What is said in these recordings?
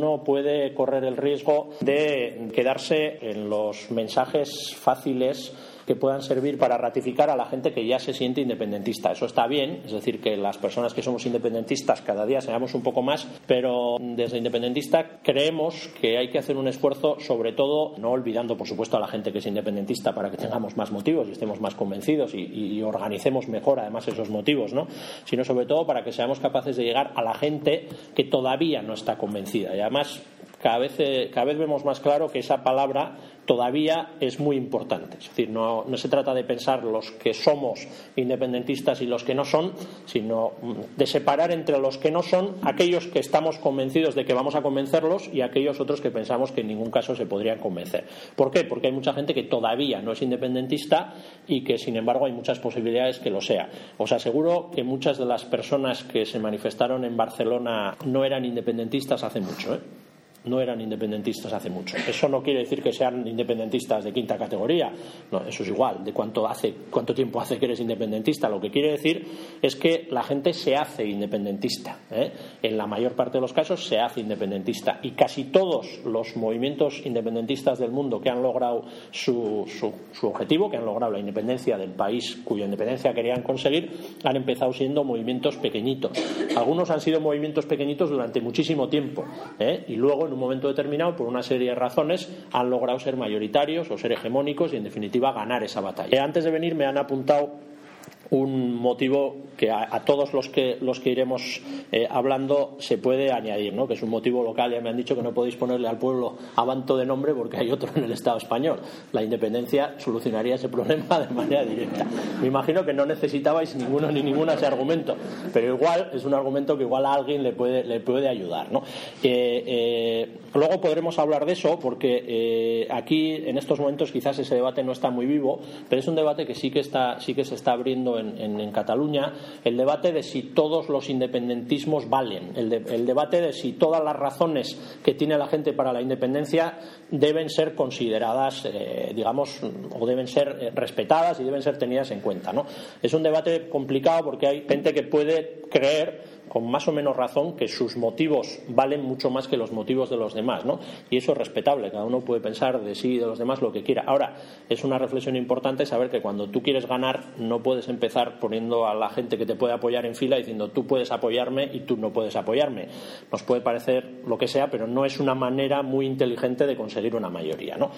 uno puede correr el riesgo de quedarse en los mensajes fáciles que puedan servir para ratificar a la gente que ya se siente independentista. Eso está bien, es decir, que las personas que somos independentistas cada día seamos un poco más, pero desde independentista creemos que hay que hacer un esfuerzo, sobre todo no olvidando, por supuesto, a la gente que es independentista para que tengamos más motivos y estemos más convencidos y, organicemos mejor, además, esos motivos, ¿no? sino sobre todo para que seamos capaces de llegar a la gente que todavía no está convencida. Y además, cada vez, eh, cada vez vemos más claro que esa palabra todavía es muy importante. Es decir, no, se trata de pensar los que somos independentistas y los que no son, sino mm, de separar entre los que no son aquellos que estamos convencidos de que vamos a convencerlos y aquellos otros que pensamos que en ningún caso se podrían convencer. ¿Por qué? Porque hay mucha gente que todavía no es independentista y que, sin embargo, hay muchas posibilidades que lo sea. Os aseguro que muchas de las personas que se manifestaron en Barcelona no eran independentistas hace mucho. ¿eh? No eran independentistas hace mucho. Eso no quiere decir que sean independentistas de quinta categoría. No, eso es igual. De cuánto hace, cuánto tiempo hace que eres independentista. Lo que quiere decir es que la gente se hace independentista. ¿eh? En la mayor parte de los casos se hace independentista. Y casi todos los movimientos independentistas del mundo que han logrado su, su objetivo, que han logrado la independencia del país cuya independencia querían conseguir, han empezado siendo movimientos pequeñitos. Algunos han sido movimientos pequeñitos durante muchísimo tiempo. ¿eh? Y luego en un momento determinado, por una serie de razones, han logrado ser mayoritarios o ser hegemónicos y, en definitiva, ganar esa batalla. Eh, antes de venir me han apuntado un motivo que a, todos los que, los que iremos eh, hablando se puede añadir, ¿no? que es un motivo local. Ya me han dicho que no podéis ponerle al pueblo avanto de nombre porque hay otro en el Estado español. La independencia solucionaría ese problema de manera directa. Me imagino que no necesitabais ninguno ni ninguna ese argumento, pero igual es un argumento que igual a alguien le puede, le puede ayudar. ¿no? Eh, eh, luego podremos hablar de eso porque aquí en estos momentos quizás ese debate no está muy vivo, pero es un debate que sí que, está, sí que se está abriendo en, Cataluña, el debate de si todos los independentismos valen, el, debate de si todas las razones que tiene la gente para la independencia deben ser consideradas, eh, digamos, o deben ser eh, respetadas y deben ser tenidas en cuenta. ¿no? Es un debate complicado porque hay gente que puede creer con más o menos razón que sus motivos valen mucho más que los motivos de los demás, ¿no? Y eso es respetable, cada uno puede pensar de sí y de los demás lo que quiera. Ahora, es una reflexión importante saber que cuando tú quieres ganar no puedes empezar poniendo a la gente que te puede apoyar en fila diciendo tú puedes apoyarme y tú no puedes apoyarme. Nos puede parecer lo que sea, pero no es una manera muy inteligente de conseguir una mayoría, ¿no?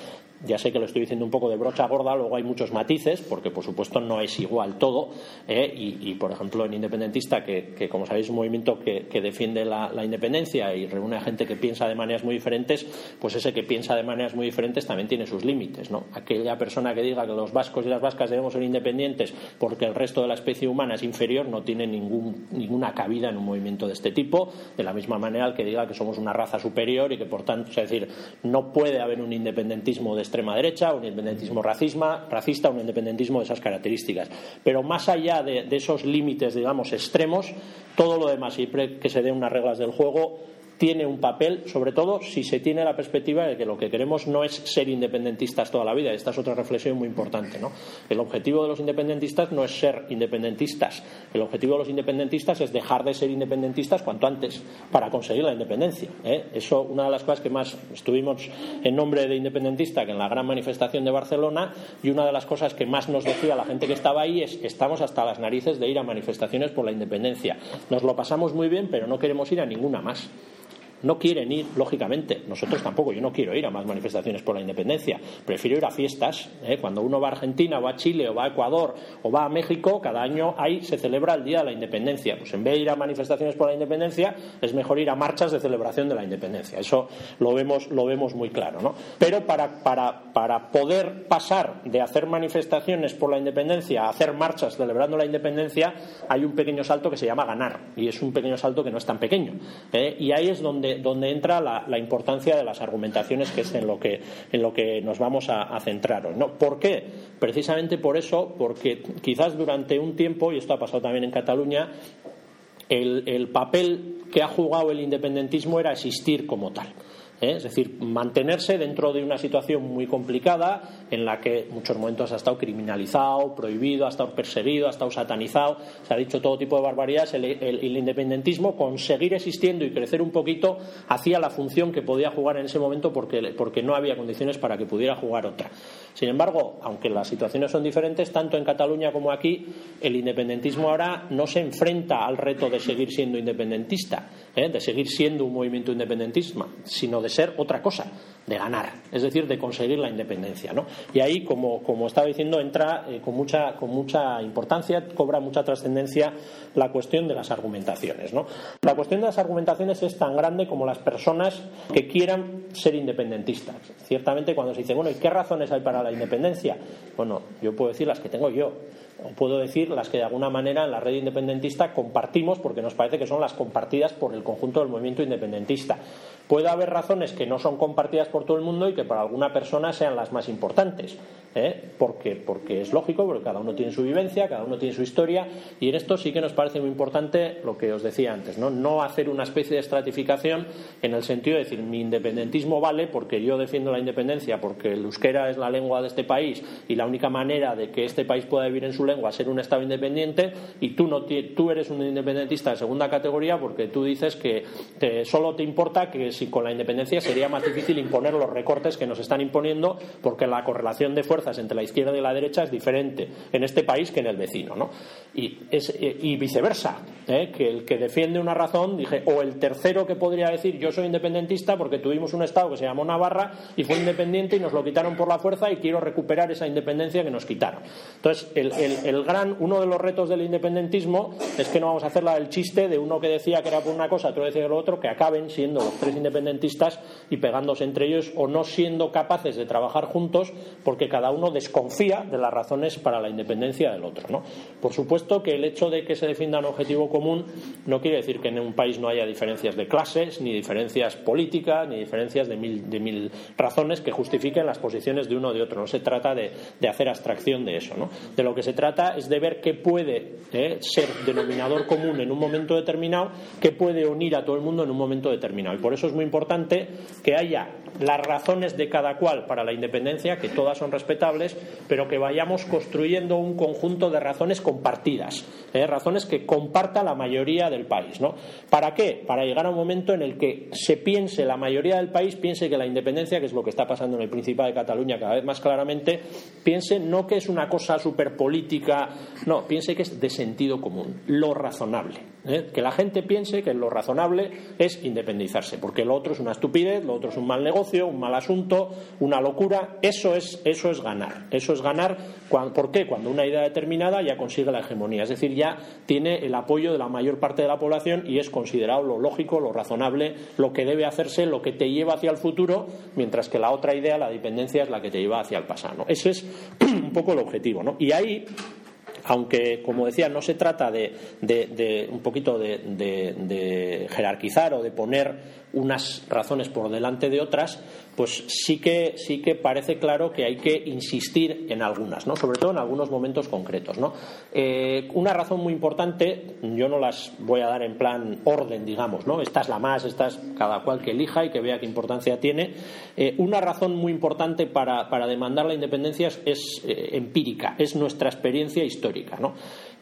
Ya sé que lo estoy diciendo un poco de brocha gorda, luego hay muchos matices, porque por supuesto no es igual todo, ¿eh? y, por ejemplo en independentista, que, que como sabéis movimiento que, defiende la, independencia y reúne a gente que piensa de maneras muy diferentes, pues ese que piensa de maneras muy diferentes también tiene sus límites. ¿no? Aquella persona que diga que los vascos y las vascas debemos ser independientes porque el resto de la especie humana es inferior no tiene ningún, ninguna cabida en un movimiento de este tipo, de la misma manera que diga que somos una raza superior y que por tanto, es decir, no puede haber un independentismo de extrema derecha, un independentismo racisma, racista, un independentismo de esas características. Pero más allá de esos límites, digamos, extremos, todo lo demás, siempre que se den unas reglas del juego, tiene un papel, sobre todo si se tiene la perspectiva de que lo que queremos no es ser independentistas toda la vida. Esta es otra reflexión muy importante. ¿no? El objetivo de los independentistas no es ser independentistas. El objetivo de los independentistas es dejar de ser independentistas cuanto antes para conseguir la independencia. ¿eh? Eso, una de las cosas que más estuvimos en nombre de independentista, que en la gran manifestación de Barcelona, y una de las cosas que más nos decía la gente que estaba ahí es estamos hasta las narices de ir a manifestaciones por la independencia. Nos lo pasamos muy bien, pero no queremos ir a ninguna más no quieren ir, lógicamente, nosotros tampoco, yo no quiero ir a más manifestaciones por la independencia, prefiero ir a fiestas. ¿eh? Cuando uno va a Argentina, o va a Chile, o va a Ecuador, o va a México, cada año ahí se celebra el Día de la Independencia. Pues en vez de ir a manifestaciones por la independencia, es mejor ir a marchas de celebración de la independencia. Eso lo vemos, lo vemos muy claro. ¿no? Pero para, para, para poder pasar de hacer manifestaciones por la independencia a hacer marchas celebrando la independencia, hay un pequeño salto que se llama ganar. Y es un pequeño salto que no es tan pequeño. ¿eh? Y ahí es donde donde, entra la, importancia de las argumentaciones, que es en lo que, en lo que nos vamos a, centrar ¿no? ¿Por qué? Precisamente por eso, porque quizás durante un tiempo, y esto ha pasado también en Cataluña, el, papel que ha jugado el independentismo era existir como tal. ¿Eh? es decir, mantenerse dentro de una situación muy complicada en la que en muchos momentos ha estado criminalizado, prohibido, ha estado perseguido, ha estado satanizado, se ha dicho todo tipo de barbaridades. El, independentismo, conseguir existiendo y crecer un poquito, hacía la función que podía jugar en ese momento porque, porque no había condiciones para que pudiera jugar otra. Sin embargo, aunque las situaciones son diferentes, tanto en Cataluña como aquí, el independentismo ahora no se enfrenta al reto de seguir siendo independentista, ¿eh? de seguir siendo un movimiento independentista, sino de ser otra cosa, de ganar, es decir, de conseguir la independencia. ¿no? Y ahí, como, como estaba diciendo, entra eh, con, mucha, con mucha importancia, cobra mucha trascendencia la cuestión de las argumentaciones. ¿no? La cuestión de las argumentaciones es tan grande como las personas que quieran ser independentistas. Ciertamente, cuando se dice, bueno, ¿y qué razones hay para la independencia? Bueno, yo puedo decir las que tengo yo o puedo decir las que de alguna manera en la red independentista compartimos porque nos parece que son las compartidas por el conjunto del movimiento independentista. Puede haber razones que no son compartidas por todo el mundo y que para alguna persona sean las más importantes, ¿eh? porque, porque es lógico, porque cada uno tiene su vivencia, cada uno tiene su historia y en esto sí que nos parece muy importante lo que os decía antes, no, no hacer una especie de estratificación en el sentido de decir mi independentismo vale porque yo defiendo la independencia, porque el euskera es la lengua de este país y la única manera de que este país pueda vivir en su lengua es ser un Estado independiente y tú, no, tú eres un independentista de segunda categoría porque tú dices que solo te importa que con la independencia sería más difícil imponer los recortes que nos están imponiendo porque la correlación de fuerzas entre la izquierda y la derecha es diferente en este país que en el vecino. ¿no? Y, y viceversa, ¿eh? que el que defiende una razón, dije, o el tercero que podría decir yo soy independentista porque tuvimos un Estado que se llamó Navarra y fue independiente y nos lo quitaron por la fuerza y quiero recuperar esa independencia que nos quitaron. Entonces, el, gran, uno de los retos del independentismo es que no vamos a hacer la del chiste de uno que decía que era por una cosa, otro decía que lo otro, que acaben siendo los tres independentistas y pegándose entre ellos o no siendo capaces de trabajar juntos porque cada uno desconfía de las razones para la independencia del otro. ¿no? Por supuesto que el hecho de que se defienda un objetivo común no quiere decir que en un país no haya diferencias de clases, ni diferencias políticas, ni diferencias de mil, razones que justifiquen las posiciones de uno o de otro. No se trata de, hacer abstracción de eso. De lo que se trata es de ver qué puede eh, ser denominador común en un momento determinado, qué puede unir a todo el mundo en un momento determinado. Y por eso es muy importante que haya las razones de cada cual para la independencia, que todas son respetables, pero que vayamos construyendo un conjunto de razones compartidas, ¿eh? razones que comparta la mayoría del país. ¿no? ¿Para qué? Para llegar a un momento en el que se piense, la mayoría del país piense que la independencia, que es lo que está pasando en el Principado de Cataluña cada vez más claramente, piense no que es una cosa súper política, no, piense que es de sentido común, lo razonable. ¿eh? Que la gente piense que lo razonable es independizarse, porque lo otro es una estupidez, lo otro es un mal negocio un mal asunto, una locura. Eso es, eso es ganar. Eso es ganar. ¿Por qué? Cuando una idea determinada ya consigue la hegemonía. Es decir, ya tiene el apoyo de la mayor parte de la población y es considerado lo lógico, lo razonable, lo que debe hacerse, lo que te lleva hacia el futuro, mientras que la otra idea, la dependencia, es la que te lleva hacia el pasado. Ese es un poco el objetivo. ¿no? Y ahí aunque, como decía, no se trata de, de un poquito de, jerarquizar o de poner unas razones por delante de otras, pues sí que, sí que parece claro que hay que insistir en algunas, ¿no? sobre todo en algunos momentos concretos. ¿no? Eh, una razón muy importante, yo no las voy a dar en plan orden, digamos, ¿no? esta es la más, esta es cada cual que elija y que vea qué importancia tiene. Eh, una razón muy importante para, demandar la independencia es, eh, empírica, es nuestra experiencia histórica. ¿no?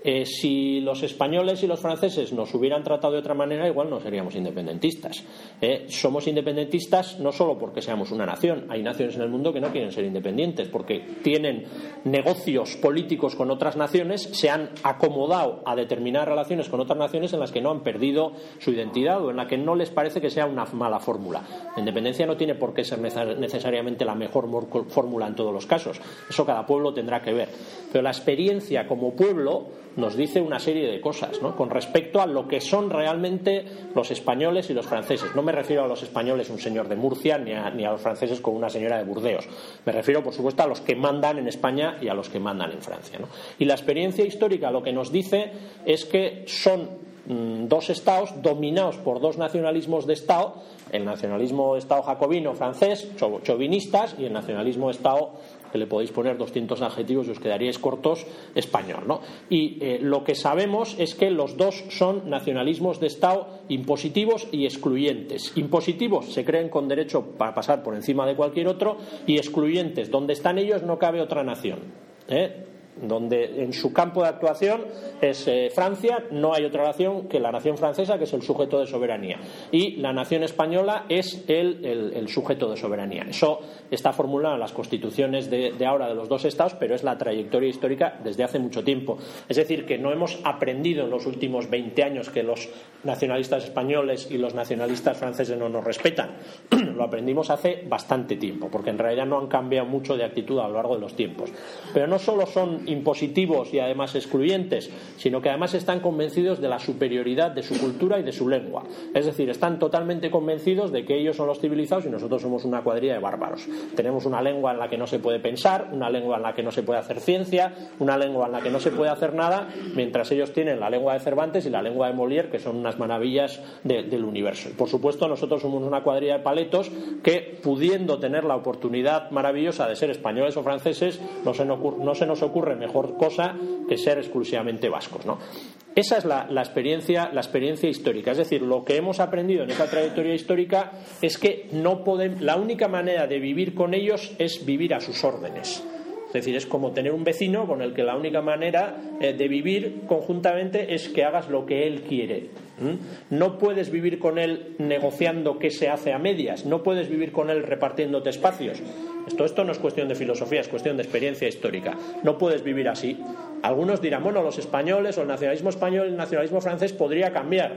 Eh, si los españoles y los franceses nos hubieran tratado de otra manera, igual no seríamos independentistas. Eh, somos independentistas no solo porque seamos una nación, hay naciones en el mundo que no quieren ser independientes porque tienen negocios políticos con otras naciones, se han acomodado a determinadas relaciones con otras naciones en las que no han perdido su identidad o en las que no les parece que sea una mala fórmula. La independencia no tiene por qué ser necesariamente la mejor fórmula en todos los casos. Eso cada pueblo tendrá que ver. Pero la experiencia como pueblo nos dice una serie de cosas ¿no? con respecto a lo que son realmente los españoles y los franceses. No me refiero a los españoles, un señor de Murcia, ni a, ni a los franceses con una señora de Burdeos. Me refiero, por supuesto, a los que mandan en España y a los que mandan en Francia. Y la experiencia histórica lo que nos dice es que son mm, dos estados dominados por dos nacionalismos de Estado, el nacionalismo de Estado jacobino francés, chauvinistas, y el nacionalismo de Estado que le podéis poner 200 adjetivos y os quedaríais cortos, español. ¿no? Y eh, lo que sabemos es que los dos son nacionalismos de Estado impositivos y excluyentes. Impositivos se creen con derecho para pasar por encima de cualquier otro y excluyentes, donde están ellos no cabe otra nación. ¿eh? Donde en su campo de actuación es eh, Francia, no hay otra nación que la nación francesa, que es el sujeto de soberanía, y la nación española es el, sujeto de soberanía. Eso está formulado en las constituciones de, ahora de los dos estados, pero es la trayectoria histórica desde hace mucho tiempo. Es decir, que no hemos aprendido en los últimos 20 años que los nacionalistas españoles y los nacionalistas franceses no nos respetan. Lo aprendimos hace bastante tiempo, porque en realidad no han cambiado mucho de actitud a lo largo de los tiempos. Pero no solo son impositivos y además excluyentes, sino que además están convencidos de la superioridad de su cultura y de su lengua. Es decir, están totalmente convencidos de que ellos son los civilizados y nosotros somos una cuadrilla de bárbaros. Tenemos una lengua en la que no se puede pensar, una lengua en la que no se puede hacer ciencia, una lengua en la que no se puede hacer nada, mientras ellos tienen la lengua de Cervantes y la lengua de Molière, que son unas maravillas del universo. Por supuesto, nosotros somos una cuadrilla de paletos que, pudiendo tener la oportunidad maravillosa de ser españoles o franceses, no se, no se nos ocurre mejor cosa que ser exclusivamente vascos. ¿no? Esa es la, experiencia, la experiencia histórica. Es decir, lo que hemos aprendido en esa trayectoria histórica es que no podemos, la única manera de vivir con ellos es vivir a sus órdenes. Es decir, es como tener un vecino con el que la única manera eh, de vivir conjuntamente es que hagas lo que él quiere. No puedes vivir con él negociando qué se hace a medias, no puedes vivir con él repartiéndote espacios. Esto, esto no es cuestión de filosofía, es cuestión de experiencia histórica. No puedes vivir así. Algunos dirán, bueno, los españoles o el nacionalismo español, el nacionalismo francés podría cambiar.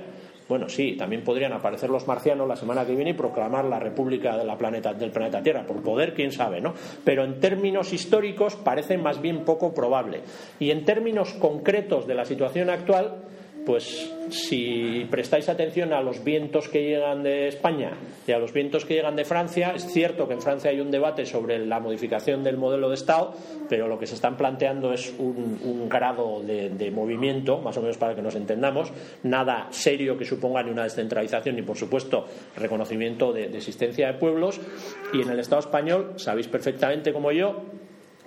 Bueno, sí, también podrían aparecer los marcianos la semana que viene y proclamar la República planeta, del planeta Tierra. Por poder, quién sabe, ¿no? Pero en términos históricos parece más bien poco probable. Y en términos concretos de la situación actual, pues si prestáis atención a los vientos que llegan de España y a los vientos que llegan de Francia, es cierto que en Francia hay un debate sobre la modificación del modelo de Estado, pero lo que se están planteando es un, grado de, movimiento, más o menos para que nos entendamos, nada serio que suponga ni una descentralización ni, por supuesto, reconocimiento de existencia de pueblos. Y en el Estado español, sabéis perfectamente como yo,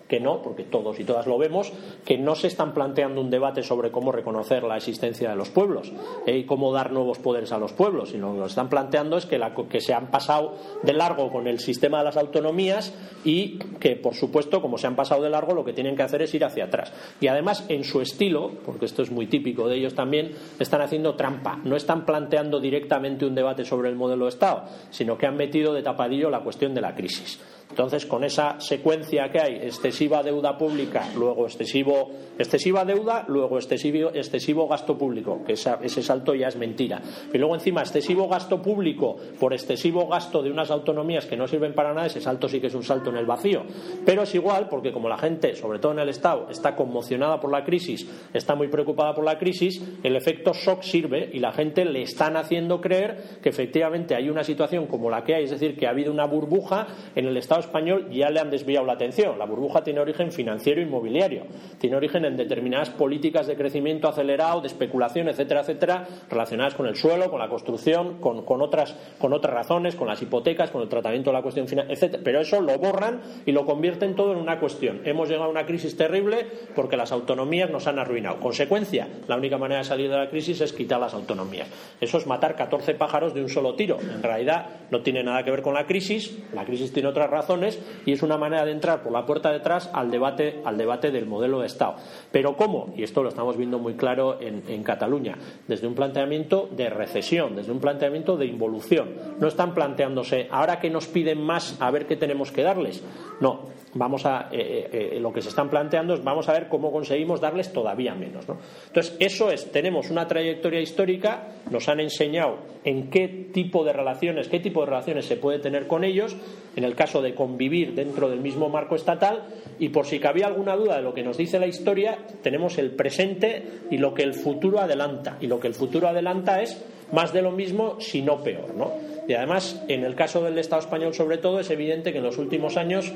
que no, porque todos y todas lo vemos, que no se están planteando un debate sobre cómo reconocer la existencia de los pueblos eh, y cómo dar nuevos poderes a los pueblos, sino lo que están planteando es que, que se han pasado de largo con el sistema de las autonomías y que, por supuesto, como se han pasado de largo, lo que tienen que hacer es ir hacia atrás. Y además, en su estilo, porque esto es muy típico de ellos también, están haciendo trampa. No están planteando directamente un debate sobre el modelo de Estado, sino que han metido de tapadillo la cuestión de la crisis. Entonces, con esa secuencia que hay, excesiva deuda pública, luego excesivo, excesiva deuda, luego excesivo, excesivo gasto público, que ese salto ya es mentira. Y luego encima, excesivo gasto público por excesivo gasto de unas autonomías que no sirven para nada, ese salto sí que es un salto en el vacío. Pero es igual, porque como la gente, sobre todo en el Estado, está conmocionada por la crisis, está muy preocupada por la crisis, el efecto shock sirve y la gente le están haciendo creer que efectivamente hay una situación como la que hay, es decir, que ha habido una burbuja en el Estado español ya le han desviado la atención. La burbuja tiene origen financiero e inmobiliario, tiene origen en determinadas políticas de crecimiento acelerado, de especulación, etcétera, etcétera, relacionadas con el suelo, con la construcción, con, otras, con otras razones, con las hipotecas, con el tratamiento de la cuestión financiera, etcétera. Pero eso lo borran y lo convierten todo en una cuestión. Hemos llegado a una crisis terrible porque las autonomías nos han arruinado. Consecuencia, la única manera de salir de la crisis es quitar las autonomías. Eso es matar 14 pájaros de un solo tiro. En realidad no tiene nada que ver con la crisis, la crisis tiene otras razones y es una manera de entrar por la puerta de atrás al debate, al debate del modelo de Estado. Pero ¿cómo? Y esto lo estamos viendo muy claro en, en Cataluña, desde un planteamiento de recesión, desde un planteamiento de involución. No están planteándose, ahora que nos piden más, a ver qué tenemos que darles. No, vamos a, eh, eh, eh, lo que se están planteando es vamos a ver cómo conseguimos darles todavía menos. ¿no? Entonces, eso es, tenemos una trayectoria histórica, nos han enseñado en qué tipo de relaciones, qué tipo de relaciones se puede tener con ellos, en el caso de convivir dentro del mismo marco estatal, y por si cabía alguna duda de lo que nos dice la historia, tenemos el presente y lo que el futuro adelanta. Y lo que el futuro adelanta es más de lo mismo, si no peor. ¿no? Y además, en el caso del Estado español sobre todo, es evidente que en los últimos años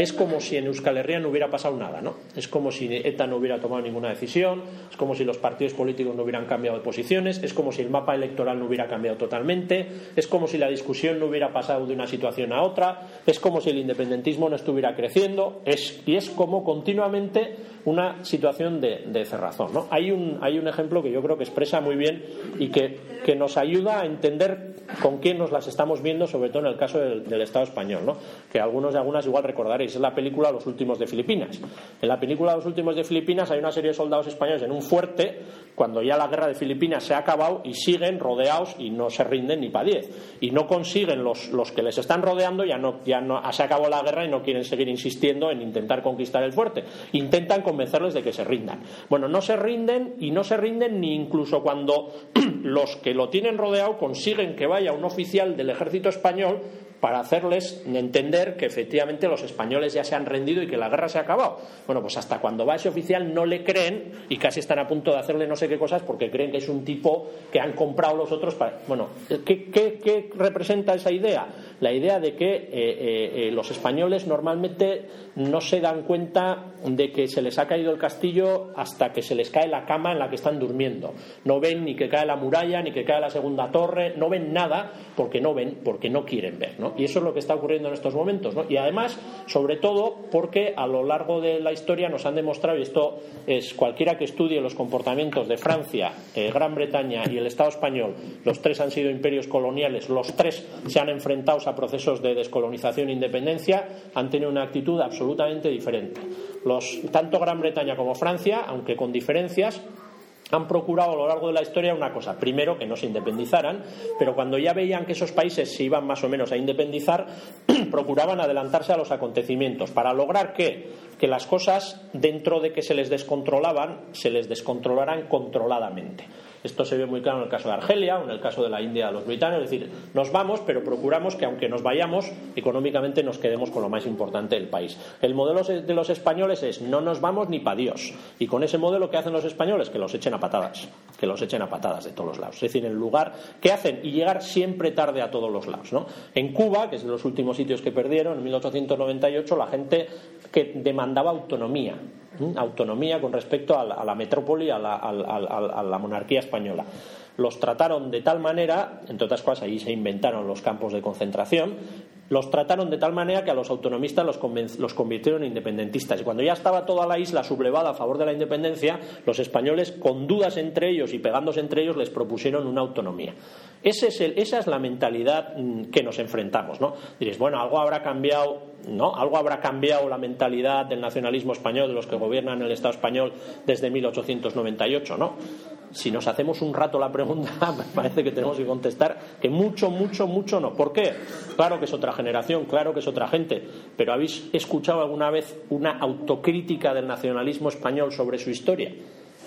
es como si en Euskal Herria no hubiera pasado nada, ¿no? Es como si ETA no hubiera tomado ninguna decisión, es como si los partidos políticos no hubieran cambiado de posiciones, es como si el mapa electoral no hubiera cambiado totalmente, es como si la discusión no hubiera pasado de una situación a otra, es como si el independentismo no estuviera creciendo, y es como continuamente una situación de, cerrazón, ¿no? Hay un, hay un ejemplo que yo creo que expresa muy bien y que, nos ayuda a entender con quién nos las estamos viendo, sobre todo en el caso del, del Estado español, ¿no? Que algunos y algunas igual recordaréis, es la película Los últimos de Filipinas. En la película Los últimos de Filipinas hay una serie de soldados españoles en un fuerte cuando ya la guerra de Filipinas se ha acabado y siguen rodeados y no se rinden ni para diez. Y no consiguen los, los que les están rodeando, ya no, ya no se acabó la guerra y no quieren seguir insistiendo en intentar conquistar el fuerte. Intentan convencerles de que se rindan. Bueno, no se rinden y no se rinden ni incluso cuando los que lo tienen rodeado consiguen que vaya un oficial del ejército español para hacerles entender que efectivamente los españoles ya se han rendido y que la guerra se ha acabado. Bueno, pues hasta cuando va ese oficial no le creen y casi están a punto de hacerle no sé qué cosas porque creen que es un tipo que han comprado los otros para... Bueno, ¿qué, qué, representa esa idea? La idea de que eh, eh, eh, los españoles normalmente no se dan cuenta de que se les ha caído el castillo hasta que se les cae la cama en la que están durmiendo. No ven ni que cae la muralla, ni que cae la segunda torre, no ven nada porque no ven, porque no quieren ver. ¿no? Y eso es lo que está ocurriendo en estos momentos. Y además, sobre todo, porque a lo largo de la historia nos han demostrado, y esto es cualquiera que estudie los comportamientos de Francia, Gran Bretaña y el Estado español, los tres han sido imperios coloniales, los tres se han enfrentado a procesos de descolonización e independencia, han tenido una actitud absolutamente diferente. Los, tanto Gran Bretaña como Francia, aunque con diferencias, han procurado a lo largo de la historia una cosa. Primero, que no se independizaran, pero cuando ya veían que esos países se iban más o menos a independizar, procuraban adelantarse a los acontecimientos para lograr que, que las cosas, dentro de que se les descontrolaban, se les descontrolaran controladamente. Esto se ve muy claro en el caso de Argelia o en el caso de la India, los británicos. Es decir, nos vamos, pero procuramos que aunque nos vayamos, económicamente nos quedemos con lo más importante del país. El modelo de los españoles es no nos vamos ni para Dios. Y con ese modelo, ¿qué hacen los españoles? Que los echen a patadas. Que los echen a patadas de todos los lados. Es decir, en lugar, ¿qué hacen? Y llegar siempre tarde a todos los lados. ¿no? En Cuba, que es de los últimos sitios que perdieron, en 1898, la gente que demandaba autonomía autonomía con respecto a la, metrópoli, a la, monarquía española. Los trataron de tal manera, entre otras cosas, ahí se inventaron los campos de concentración, los trataron de tal manera que a los autonomistas los, los, convirtieron en independentistas. Y cuando ya estaba toda la isla sublevada a favor de la independencia, los españoles, con dudas entre ellos y pegándose entre ellos, les propusieron una autonomía. es esa es la mentalidad mm, que nos enfrentamos. ¿no? Diréis, bueno, algo habrá cambiado ¿no? Algo habrá cambiado la mentalidad del nacionalismo español, de los que gobiernan el Estado español desde 1898, ¿no? Si nos hacemos un rato la pregunta, me parece que tenemos que contestar que mucho, mucho, mucho no. ¿Por qué? Claro que es otra generación, claro que es otra gente, pero ¿habéis escuchado alguna vez una autocrítica del nacionalismo español sobre su historia?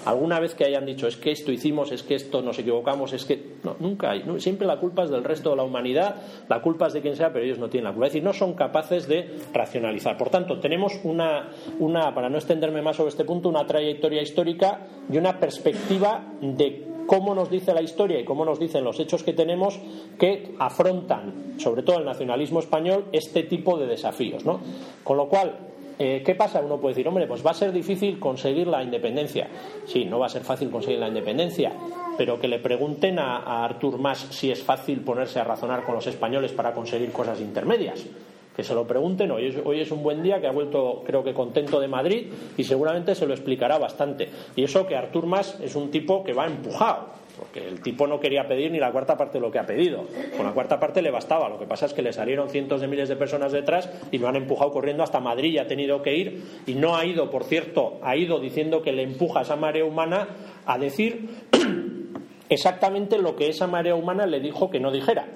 Alguna vez que hayan dicho es que esto hicimos, es que esto nos equivocamos, es que no, nunca hay. siempre la culpa es del resto de la humanidad, la culpa es de quien sea, pero ellos no tienen la culpa. Es decir, no son capaces de racionalizar. Por tanto, tenemos una, una, para no extenderme más sobre este punto, una trayectoria histórica y una perspectiva de cómo nos dice la historia y cómo nos dicen los hechos que tenemos que afrontan, sobre todo el nacionalismo español, este tipo de desafíos. ¿no? Con lo cual, eh, ¿Qué pasa? Uno puede decir, hombre, pues va a ser difícil conseguir la independencia. Sí, no va a ser fácil conseguir la independencia, pero que le pregunten a, Artur Mas si es fácil ponerse a razonar con los españoles para conseguir cosas intermedias. Que se lo pregunten, hoy es, hoy es un buen día, que ha vuelto creo que contento de Madrid y seguramente se lo explicará bastante. Y eso que Artur Mas es un tipo que va empujado porque el tipo no quería pedir ni la cuarta parte de lo que ha pedido. Con la cuarta parte le bastaba. Lo que pasa es que le salieron cientos de miles de personas detrás y lo han empujado corriendo hasta Madrid y ha tenido que ir. Y no ha ido, por cierto, ha ido diciendo que le empuja esa marea humana a decir exactamente lo que esa marea humana le dijo que no dijera.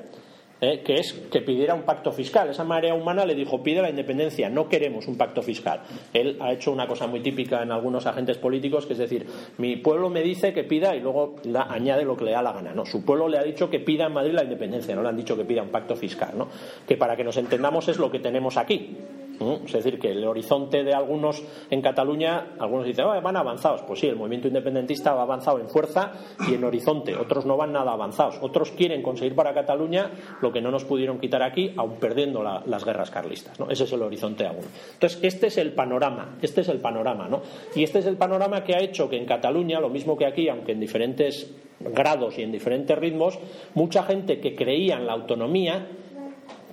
¿Eh? que es que pidiera un pacto fiscal. Esa marea humana le dijo, pide la independencia, no queremos un pacto fiscal. Él ha hecho una cosa muy típica en algunos agentes políticos, que es decir, mi pueblo me dice que pida y luego la, añade lo que le da la gana. No, su pueblo le ha dicho que pida en Madrid la independencia, no le han dicho que pida un pacto fiscal, ¿no? que para que nos entendamos es lo que tenemos aquí. Es decir, que el horizonte de algunos en Cataluña, algunos dicen, oh, van avanzados. Pues sí, el movimiento independentista va avanzado en fuerza y en horizonte. Otros no van nada avanzados. Otros quieren conseguir para Cataluña que no nos pudieron quitar aquí, aun perdiendo las guerras carlistas. ¿no? Ese es el horizonte algunos. Entonces, este es el panorama. Este es el panorama, ¿no? Y este es el panorama que ha hecho que en Cataluña, lo mismo que aquí, aunque en diferentes grados y en diferentes ritmos, mucha gente que creía en la autonomía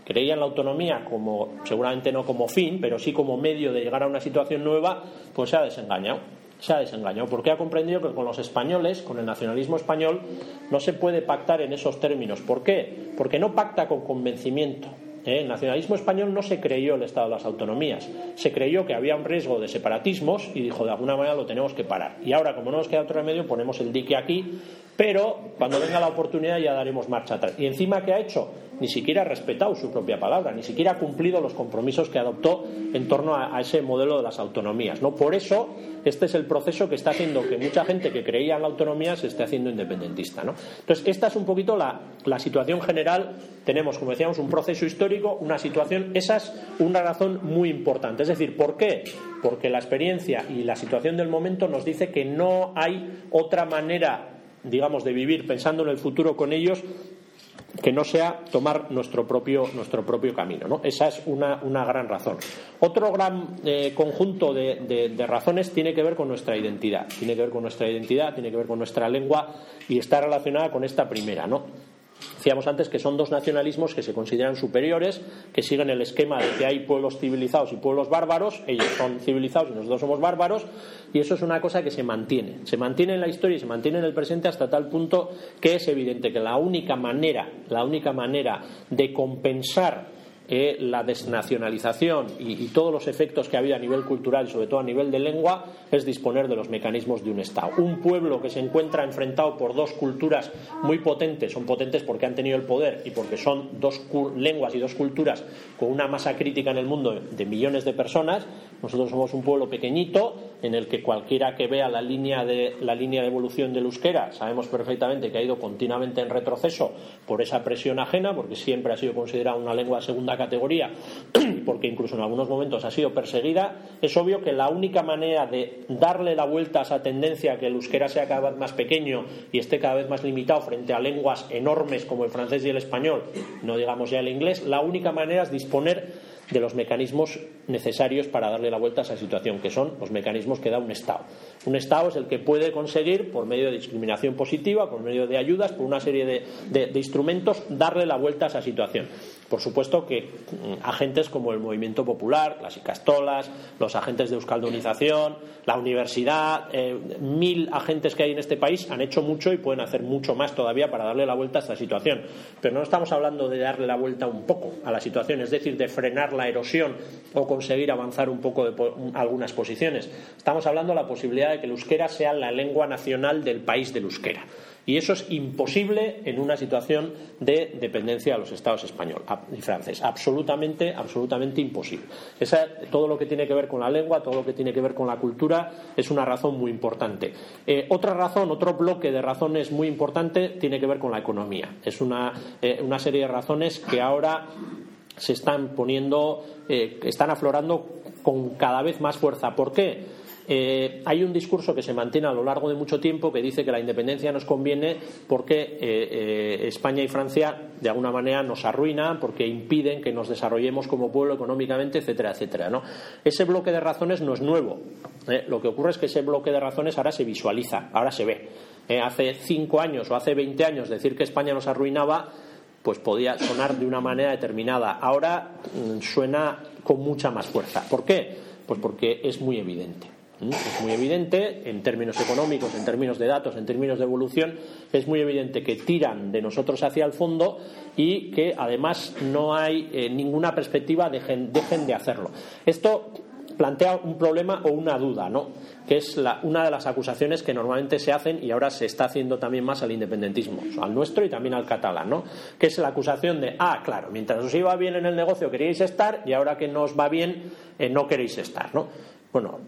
creía en la autonomía como, seguramente no como fin, pero sí como medio de llegar a una situación nueva, pues se ha desengañado. Se ha desengañado porque ha comprendido que con los españoles, con el nacionalismo español, no se puede pactar en esos términos. ¿Por qué? Porque no pacta con convencimiento. ¿eh? El nacionalismo español no se creyó el Estado de las autonomías, se creyó que había un riesgo de separatismos y dijo de alguna manera lo tenemos que parar. Y ahora, como no nos queda otro remedio, ponemos el dique aquí, pero cuando venga la oportunidad ya daremos marcha atrás. Y encima, ¿qué ha hecho? Ni siquiera ha respetado su propia palabra, ni siquiera ha cumplido los compromisos que adoptó en torno a, ese modelo de las autonomías. ¿no? Por eso, este es el proceso que está haciendo que mucha gente que creía en la autonomía se esté haciendo independentista. ¿no? Entonces, esta es un poquito la, la situación general. Tenemos, como decíamos, un proceso histórico, una situación. Esa es una razón muy importante. Es decir, ¿por qué? Porque la experiencia y la situación del momento nos dice que no hay otra manera digamos, de vivir pensando en el futuro con ellos que no sea tomar nuestro propio, nuestro propio camino. ¿no? Esa es una, una gran razón. Otro gran eh, conjunto de, de, razones tiene que ver con nuestra identidad. Tiene que ver con nuestra identidad, tiene que ver con nuestra lengua y está relacionada con esta primera. ¿no? Decíamos antes que son dos nacionalismos que se consideran superiores, que siguen el esquema de que hay pueblos civilizados y pueblos bárbaros, ellos son civilizados y nosotros somos bárbaros, y eso es una cosa que se mantiene. Se mantiene en la historia y se mantiene en el presente hasta tal punto que es evidente que la única manera, la única manera de compensar eh, la desnacionalización y, todos los efectos que ha habido a nivel cultural sobre todo a nivel de lengua es disponer de los mecanismos de un Estado. Un pueblo que se encuentra enfrentado por dos culturas muy potentes, son potentes porque han tenido el poder y porque son dos lenguas y dos culturas con una masa crítica en el mundo de millones de personas. Nosotros somos un pueblo pequeñito en el que cualquiera que vea la línea de, la línea de evolución del euskera sabemos perfectamente que ha ido continuamente en retroceso por esa presión ajena, porque siempre ha sido considerada una lengua de segunda categoría, porque incluso en algunos momentos ha sido perseguida, es obvio que la única manera de darle la vuelta a esa tendencia que el euskera sea cada vez más pequeño y esté cada vez más limitado frente a lenguas enormes como el francés y el español, no digamos ya el inglés, la única manera es disponer de los mecanismos necesarios para darle la vuelta a esa situación, que son los mecanismos que da un Estado. Un Estado es el que puede conseguir, por medio de discriminación positiva, por medio de ayudas, por una serie de, de instrumentos, darle la vuelta a esa situación. Por supuesto que mm, agentes como el Movimiento Popular, las Icastolas, los agentes de euskaldunización, la universidad, eh, mil agentes que hay en este país han hecho mucho y pueden hacer mucho más todavía para darle la vuelta a esta situación. Pero no estamos hablando de darle la vuelta un poco a la situación, es decir, de frenar la erosión o conseguir avanzar un poco de algunas posiciones. Estamos hablando de la posibilidad de que el euskera sea la lengua nacional del país del euskera. Y eso es imposible en una situación de dependencia de los Estados español y francés. Absolutamente, absolutamente imposible. todo lo que tiene que ver con la lengua, todo lo que tiene que ver con la cultura, es una razón muy importante. Eh, otra razón, otro bloque de razones muy importante, tiene que ver con la economía. Es una, eh, una serie de razones que ahora se están poniendo, eh, están aflorando con cada vez más fuerza. ¿Por qué? Eh, hay un discurso que se mantiene a lo largo de mucho tiempo que dice que la independencia nos conviene porque eh, eh, España y Francia de alguna manera nos arruinan, porque impiden que nos desarrollemos como pueblo económicamente, etcétera, etcétera. Ese bloque de razones no es nuevo. Lo que ocurre es que ese bloque de razones ahora se visualiza, ahora se ve. hace cinco años o hace veinte años decir que España nos arruinaba pues podía sonar de una manera determinada. Ahora mm, suena con mucha más fuerza. ¿Por qué? Pues porque es muy evidente. Es muy evidente, en términos económicos, en términos de datos, en términos de evolución, es muy evidente que tiran de nosotros hacia el fondo y que además no hay eh, ninguna perspectiva de dejen de hacerlo. Esto plantea un problema o una duda, ¿no? que es una de las acusaciones que normalmente se hacen y ahora se está haciendo también más al independentismo, al nuestro y también al catalán, ¿no? que es la acusación de, ah, claro, mientras os iba bien en el negocio queríais estar y ahora que no os va bien eh, no queréis estar. ¿no? Bueno,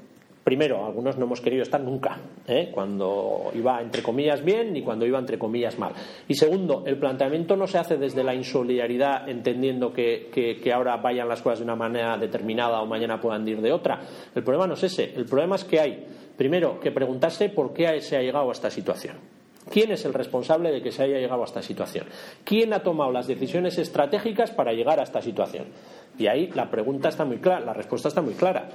Primero, algunos no hemos querido estar nunca, ¿eh? cuando iba entre comillas bien ni cuando iba entre comillas mal. Y segundo, el planteamiento no se hace desde la insolidaridad, entendiendo que, que, ahora vayan las cosas de una manera determinada o mañana puedan ir de otra. El problema no es ese. El problema es que hay, primero, que preguntarse por qué se ha llegado a esta situación. ¿Quién es el responsable de que se haya llegado a esta situación? ¿Quién ha tomado las decisiones estratégicas para llegar a esta situación? Y ahí la pregunta está muy clara, la respuesta está muy clara.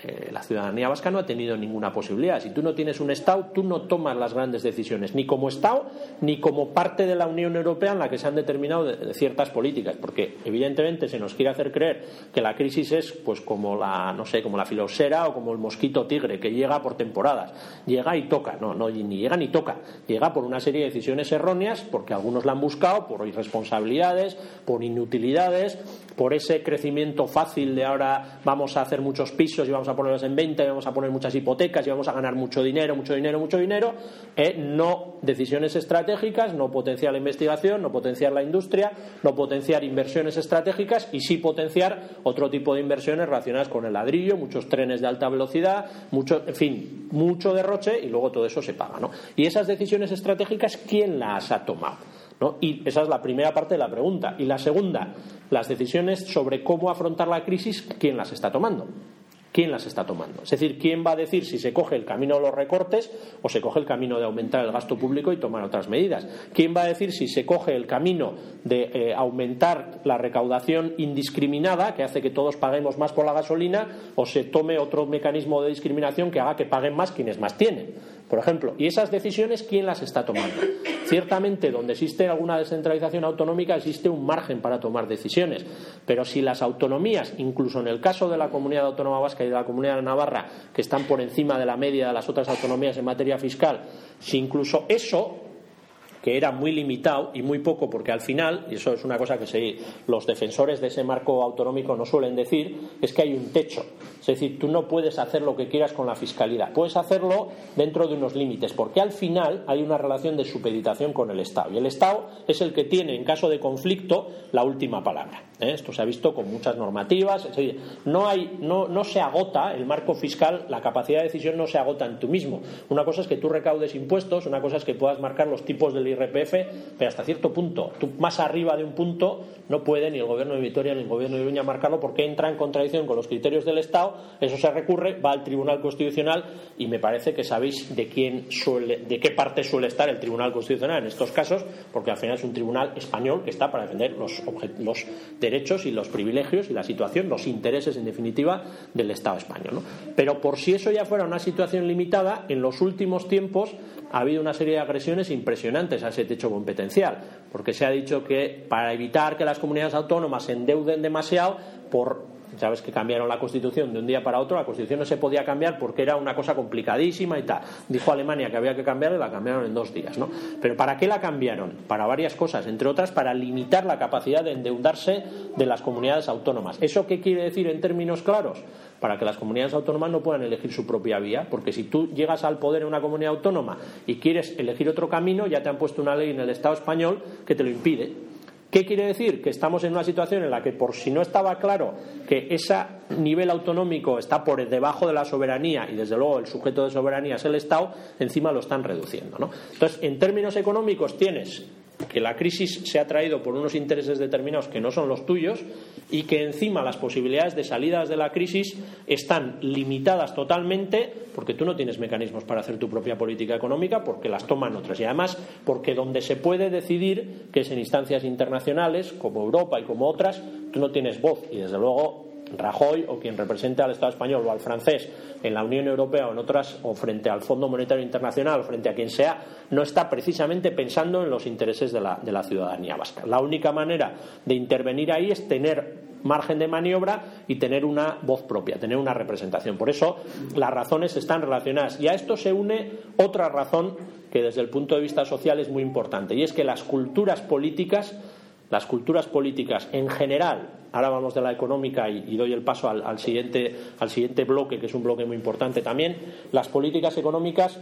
Eh, la ciudadanía vasca no ha tenido ninguna posibilidad. Si tú no tienes un Estado, tú no tomas las grandes decisiones, ni como Estado, ni como parte de la Unión Europea en la que se han determinado ciertas políticas, porque evidentemente se nos quiere hacer creer que la crisis es pues como la, no sé, como la filosera o como el mosquito tigre, que llega por temporadas, llega y toca, no, no, ni llega ni toca, llega por una serie de decisiones erróneas, porque algunos la han buscado, por irresponsabilidades, por inutilidades, por ese crecimiento fácil de ahora vamos a hacer muchos pisos y vamos a ponerlos en venta y vamos a poner muchas hipotecas y vamos a ganar mucho dinero, mucho dinero, mucho dinero, eh, no decisiones estratégicas, no potenciar la investigación, no potenciar la industria, no potenciar inversiones estratégicas y sí potenciar otro tipo de inversiones relacionadas con el ladrillo, muchos trenes de alta velocidad, mucho, en fin, mucho derroche y luego todo eso se paga. ¿no? Y esas decisiones estratégicas, ¿quién las ha tomado? ¿No? Y esa es la primera parte de la pregunta. Y la segunda, las decisiones sobre cómo afrontar la crisis, ¿quién las está tomando? ¿Quién las está tomando? Es decir, ¿quién va a decir si se coge el camino de los recortes o se coge el camino de aumentar el gasto público y tomar otras medidas? ¿Quién va a decir si se coge el camino de eh, aumentar la recaudación indiscriminada, que hace que todos paguemos más por la gasolina, o se tome otro mecanismo de discriminación que haga que paguen más quienes más tienen? Por ejemplo, ¿y esas decisiones quién las está tomando? Ciertamente, donde existe alguna descentralización autonómica, existe un margen para tomar decisiones. Pero si las autonomías, incluso en el caso de la comunidad autónoma vasca y de la comunidad de Navarra, que están por encima de la media de las otras autonomías en materia fiscal, si incluso eso que era muy limitado y muy poco, porque al final, y eso es una cosa que los defensores de ese marco autonómico no suelen decir, es que hay un techo. Es decir, tú no puedes hacer lo que quieras con la fiscalidad. Puedes hacerlo dentro de unos límites, porque al final hay una relación de supeditación con el Estado. Y el Estado es el que tiene, en caso de conflicto, la última palabra. ¿eh? Esto se ha visto con muchas normativas. Es decir, no, hay, no, no se agota el marco fiscal, la capacidad de decisión no se agota en tú mismo. Una cosa es que tú recaudes impuestos, una cosa es que puedas marcar los tipos del IRPF, pero hasta cierto punto. Más arriba de un punto no puede ni el gobierno de Vitoria ni el gobierno de Iruña marcarlo porque entra en contradicción con los criterios del Estado. Eso se recurre, va al Tribunal Constitucional y me parece que sabéis de quién suele, de qué parte suele estar el Tribunal Constitucional en estos casos, porque al final es un tribunal español que está para defender los derechos y los privilegios y la situación, los intereses en definitiva del Estado español. Pero por si eso ya fuera una situación limitada, en los últimos tiempos ha habido una serie de agresiones impresionantes a ese techo competencial, porque se ha dicho que para evitar que las comunidades autónomas se endeuden demasiado por Sabes que cambiaron la Constitución de un día para otro. La Constitución no se podía cambiar porque era una cosa complicadísima y tal. Dijo Alemania que había que cambiarla y la cambiaron en dos días. ¿no? Pero ¿para qué la cambiaron? Para varias cosas. Entre otras, para limitar la capacidad de endeudarse de las comunidades autónomas. ¿Eso qué quiere decir en términos claros? Para que las comunidades autónomas no puedan elegir su propia vía, porque si tú llegas al poder en una comunidad autónoma y quieres elegir otro camino, ya te han puesto una ley en el Estado español que te lo impide. ¿Qué quiere decir? Que estamos en una situación en la que, por si no estaba claro que ese nivel autonómico está por debajo de la soberanía y, desde luego, el sujeto de soberanía es el Estado, encima lo están reduciendo. ¿no? Entonces, en términos económicos, tienes que la crisis se ha traído por unos intereses determinados que no son los tuyos y que encima las posibilidades de salidas de la crisis están limitadas totalmente porque tú no tienes mecanismos para hacer tu propia política económica porque las toman otras. Y además porque donde se puede decidir que es en instancias internacionales como Europa y como otras tú no tienes voz. Y desde luego Rajoy o quien represente al Estado español o al francés en la Unión Europea o en otras, o frente al Fondo Monetario Internacional o frente a quien sea, no está precisamente pensando en los intereses de la, de la ciudadanía vasca. La única manera de intervenir ahí es tener margen de maniobra y tener una voz propia, tener una representación. Por eso las razones están relacionadas. Y a esto se une otra razón que desde el punto de vista social es muy importante, y es que las culturas políticas las culturas políticas en general, ahora vamos de la económica y, doy el paso al, siguiente, al siguiente bloque, que es un bloque muy importante también, las políticas económicas,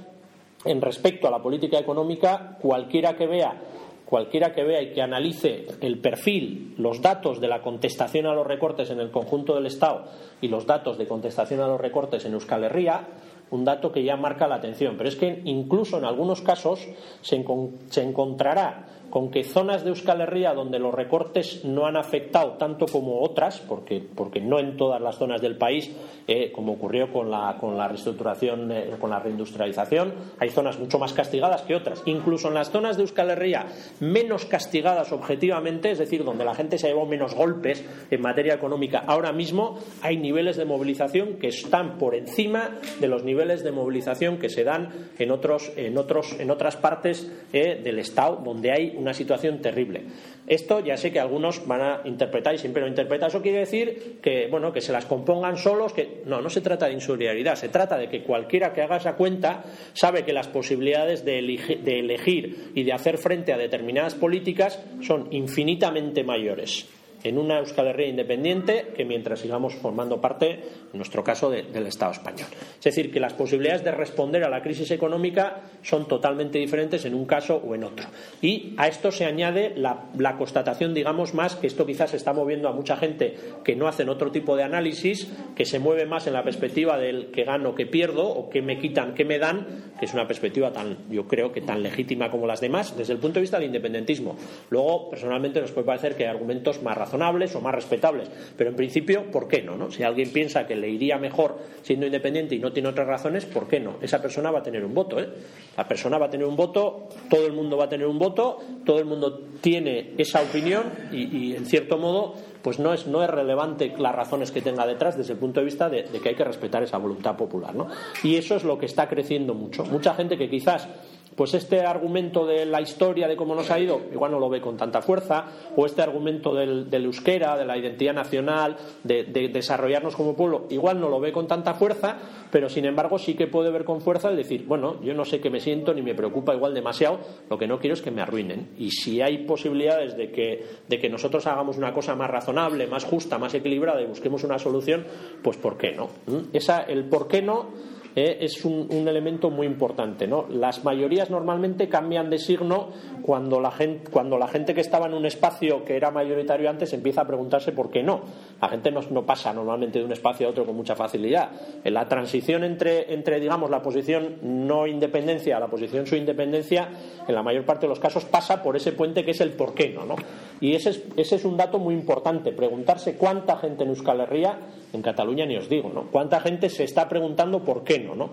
en respecto a la política económica, cualquiera que vea cualquiera que vea y que analice el perfil, los datos de la contestación a los recortes en el conjunto del Estado y los datos de contestación a los recortes en Euskal Herria, un dato que ya marca la atención. Pero es que incluso en algunos casos se, se encontrará con que zonas de Euskal Herria donde los recortes no han afectado tanto como otras, porque, porque no en todas las zonas del país, eh, como ocurrió con la, con la reestructuración, eh, con la reindustrialización, hay zonas mucho más castigadas que otras. Incluso en las zonas de Euskal Herria menos castigadas objetivamente, es decir, donde la gente se ha llevado menos golpes en materia económica, ahora mismo hay niveles de movilización que están por encima de los niveles de movilización que se dan en, otros, en, otros, en otras partes eh, del Estado, donde hay una situación terrible. Esto ya sé que algunos van a interpretar y siempre lo interpretan. Eso quiere decir que, bueno, que se las compongan solos, que no, no se trata de insolidaridad, se trata de que cualquiera que haga esa cuenta sabe que las posibilidades de elegir y de hacer frente a determinadas políticas son infinitamente mayores en una Euskal Herria independiente que mientras sigamos formando parte, en nuestro caso, del Estado español. Es decir, que las posibilidades de responder a la crisis económica son totalmente diferentes en un caso o en otro. Y a esto se añade la, constatación, digamos, más que esto quizás está moviendo a mucha gente que no hacen otro tipo de análisis, que se mueve más en la perspectiva del que gano, que pierdo, o que me quitan, que me dan, que es una perspectiva tan, yo creo que tan legítima como las demás, desde el punto de vista del independentismo. Luego, personalmente, nos puede parecer que hay argumentos más razonables o más respetables. Pero en principio, ¿por qué no, no? Si alguien piensa que le iría mejor siendo independiente y no tiene otras razones, ¿por qué no? Esa persona va a tener un voto. ¿eh? La persona va a tener un voto, todo el mundo va a tener un voto, todo el mundo tiene esa opinión y, en cierto modo pues no es, no es relevante las razones que tenga detrás desde el punto de vista de, de que hay que respetar esa voluntad popular. ¿no? Y eso es lo que está creciendo mucho. Mucha gente que quizás pues este argumento de la historia de cómo nos ha ido, igual no lo ve con tanta fuerza, o este argumento del, euskera, de la identidad nacional, de, desarrollarnos como pueblo, igual no lo ve con tanta fuerza, pero sin embargo sí que puede ver con fuerza el decir, bueno, yo no sé qué me siento ni me preocupa igual demasiado, lo que no quiero es que me arruinen. Y si hay posibilidades de que, de que nosotros hagamos una cosa más razonable, más justa, más equilibrada y busquemos una solución, pues ¿por qué no? ¿Mm? Esa, el por qué no eh, es un, elemento muy importante. ¿no? Las mayorías normalmente cambian de signo cuando la, gente, cuando la gente que estaba en un espacio que era mayoritario antes empieza a preguntarse por qué no. La gente no, pasa normalmente de un espacio a otro con mucha facilidad. En la transición entre, digamos, la posición no independencia a la posición su independencia, en la mayor parte de los casos pasa por ese puente que es el por qué no. ¿no? Y ese es, ese es un dato muy importante, preguntarse cuánta gente en Euskal Herria en Cataluña ni os digo, ¿no? ¿Cuánta gente se está preguntando por qué no, no?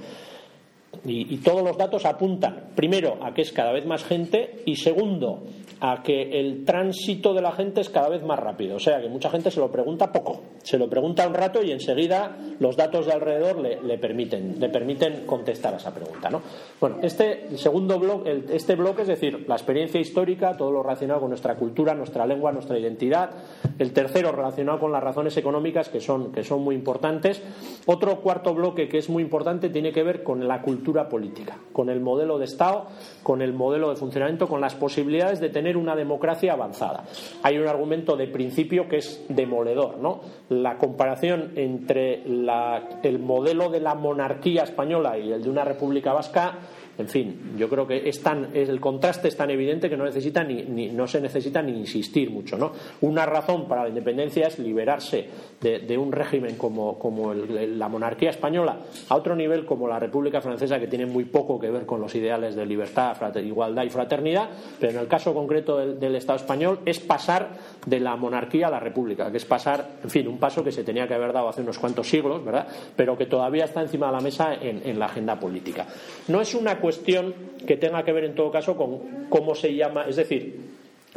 Y, todos los datos apuntan, primero, a que es cada vez más gente y segundo, a que el tránsito de la gente es cada vez más rápido. O sea, que mucha gente se lo pregunta poco, se lo pregunta un rato y enseguida los datos de alrededor le, permiten, le permiten contestar a esa pregunta. ¿no? Bueno, este segundo bloque, este bloque, es decir, la experiencia histórica, todo lo relacionado con nuestra cultura, nuestra lengua, nuestra identidad. El tercero, relacionado con las razones económicas, que son, que son muy importantes. Otro cuarto bloque que es muy importante tiene que ver con la cultura política, con el modelo de Estado, con el modelo de funcionamiento, con las posibilidades de tener una democracia avanzada. Hay un argumento de principio que es demoledor, ¿no? La comparación entre el modelo de la monarquía española y el de una república vasca en fin, yo creo que es tan, el contraste es tan evidente que no, necesita ni, no se necesita ni insistir mucho. ¿no? Una razón para la independencia es liberarse de, un régimen como, como la monarquía española a otro nivel como la República Francesa, que tiene muy poco que ver con los ideales de libertad, igualdad y fraternidad, pero en el caso concreto del, Estado español es pasar de la monarquía a la República, que es pasar, en fin, un paso que se tenía que haber dado hace unos cuantos siglos, ¿verdad? pero que todavía está encima de la mesa en, en la agenda política. No es una cuestión que tenga que ver en todo caso con cómo se llama, es decir,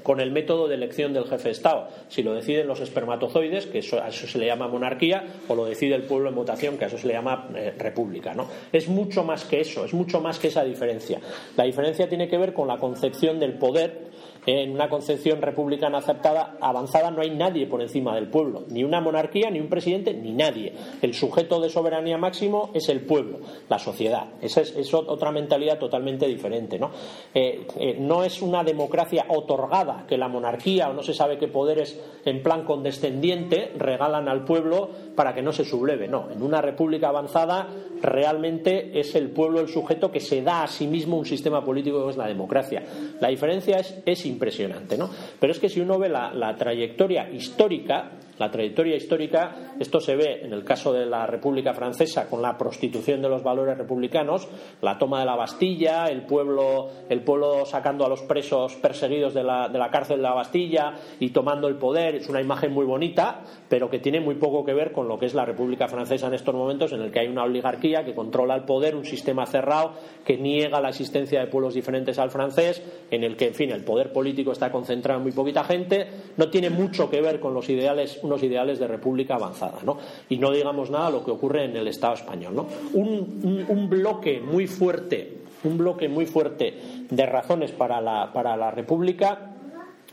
con el método de elección del jefe de Estado. Si lo deciden los espermatozoides, que eso, a eso se le llama monarquía, o lo decide el pueblo en votación, que a eso se le llama eh, república. ¿no? Es mucho más que eso, es mucho más que esa diferencia. La diferencia tiene que ver con la concepción del poder en una concepción republicana aceptada, avanzada, no hay nadie por encima del pueblo, ni una monarquía, ni un presidente, ni nadie. El sujeto de soberanía máximo es el pueblo, la sociedad. Esa es, otra mentalidad totalmente diferente. ¿no? Eh, eh, no es una democracia otorgada, que la monarquía o no se sabe qué poderes en plan condescendiente regalan al pueblo para que no se subleve. No, en una república avanzada realmente es el pueblo el sujeto que se da a sí mismo un sistema político que es la democracia. La diferencia es, es impresionante. ¿no? Pero es que si uno ve la trayectoria histórica, la trayectoria histórica, esto se ve en el caso de la República Francesa con la prostitución de los valores republicanos, la toma de la Bastilla, el pueblo, el pueblo sacando a los presos perseguidos de la, de la cárcel de la Bastilla y tomando el poder. Es una imagen muy bonita, pero que tiene muy poco que ver con lo que es la República Francesa en estos momentos, en el que hay una oligarquía que controla el poder, un sistema cerrado que niega la existencia de pueblos diferentes al francés, en el que, en fin, el poder político está concentrado en muy poquita gente. No tiene mucho que ver con los ideales unos ideales de república avanzada. ¿no? Y no digamos nada lo que ocurre en el Estado español. ¿no? Un, bloque muy fuerte, un bloque muy fuerte de razones para la, para la república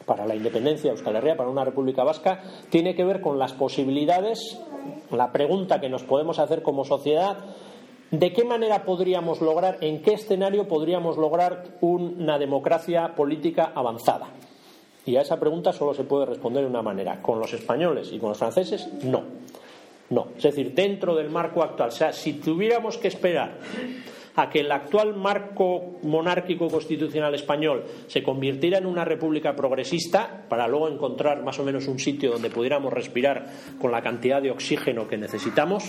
para la independencia de Euskal Herria, para una república vasca, tiene que ver con las posibilidades, la pregunta que nos podemos hacer como sociedad, de qué manera podríamos lograr, en qué escenario podríamos lograr una democracia política avanzada. Y a esa pregunta solo se puede responder de una manera. Con los españoles y con los franceses, no. No. Es decir, dentro del marco actual. O sea, si tuviéramos que esperar a que el actual marco monárquico constitucional español se convirtiera en una república progresista para luego encontrar más o menos un sitio donde pudiéramos respirar con la cantidad de oxígeno que necesitamos,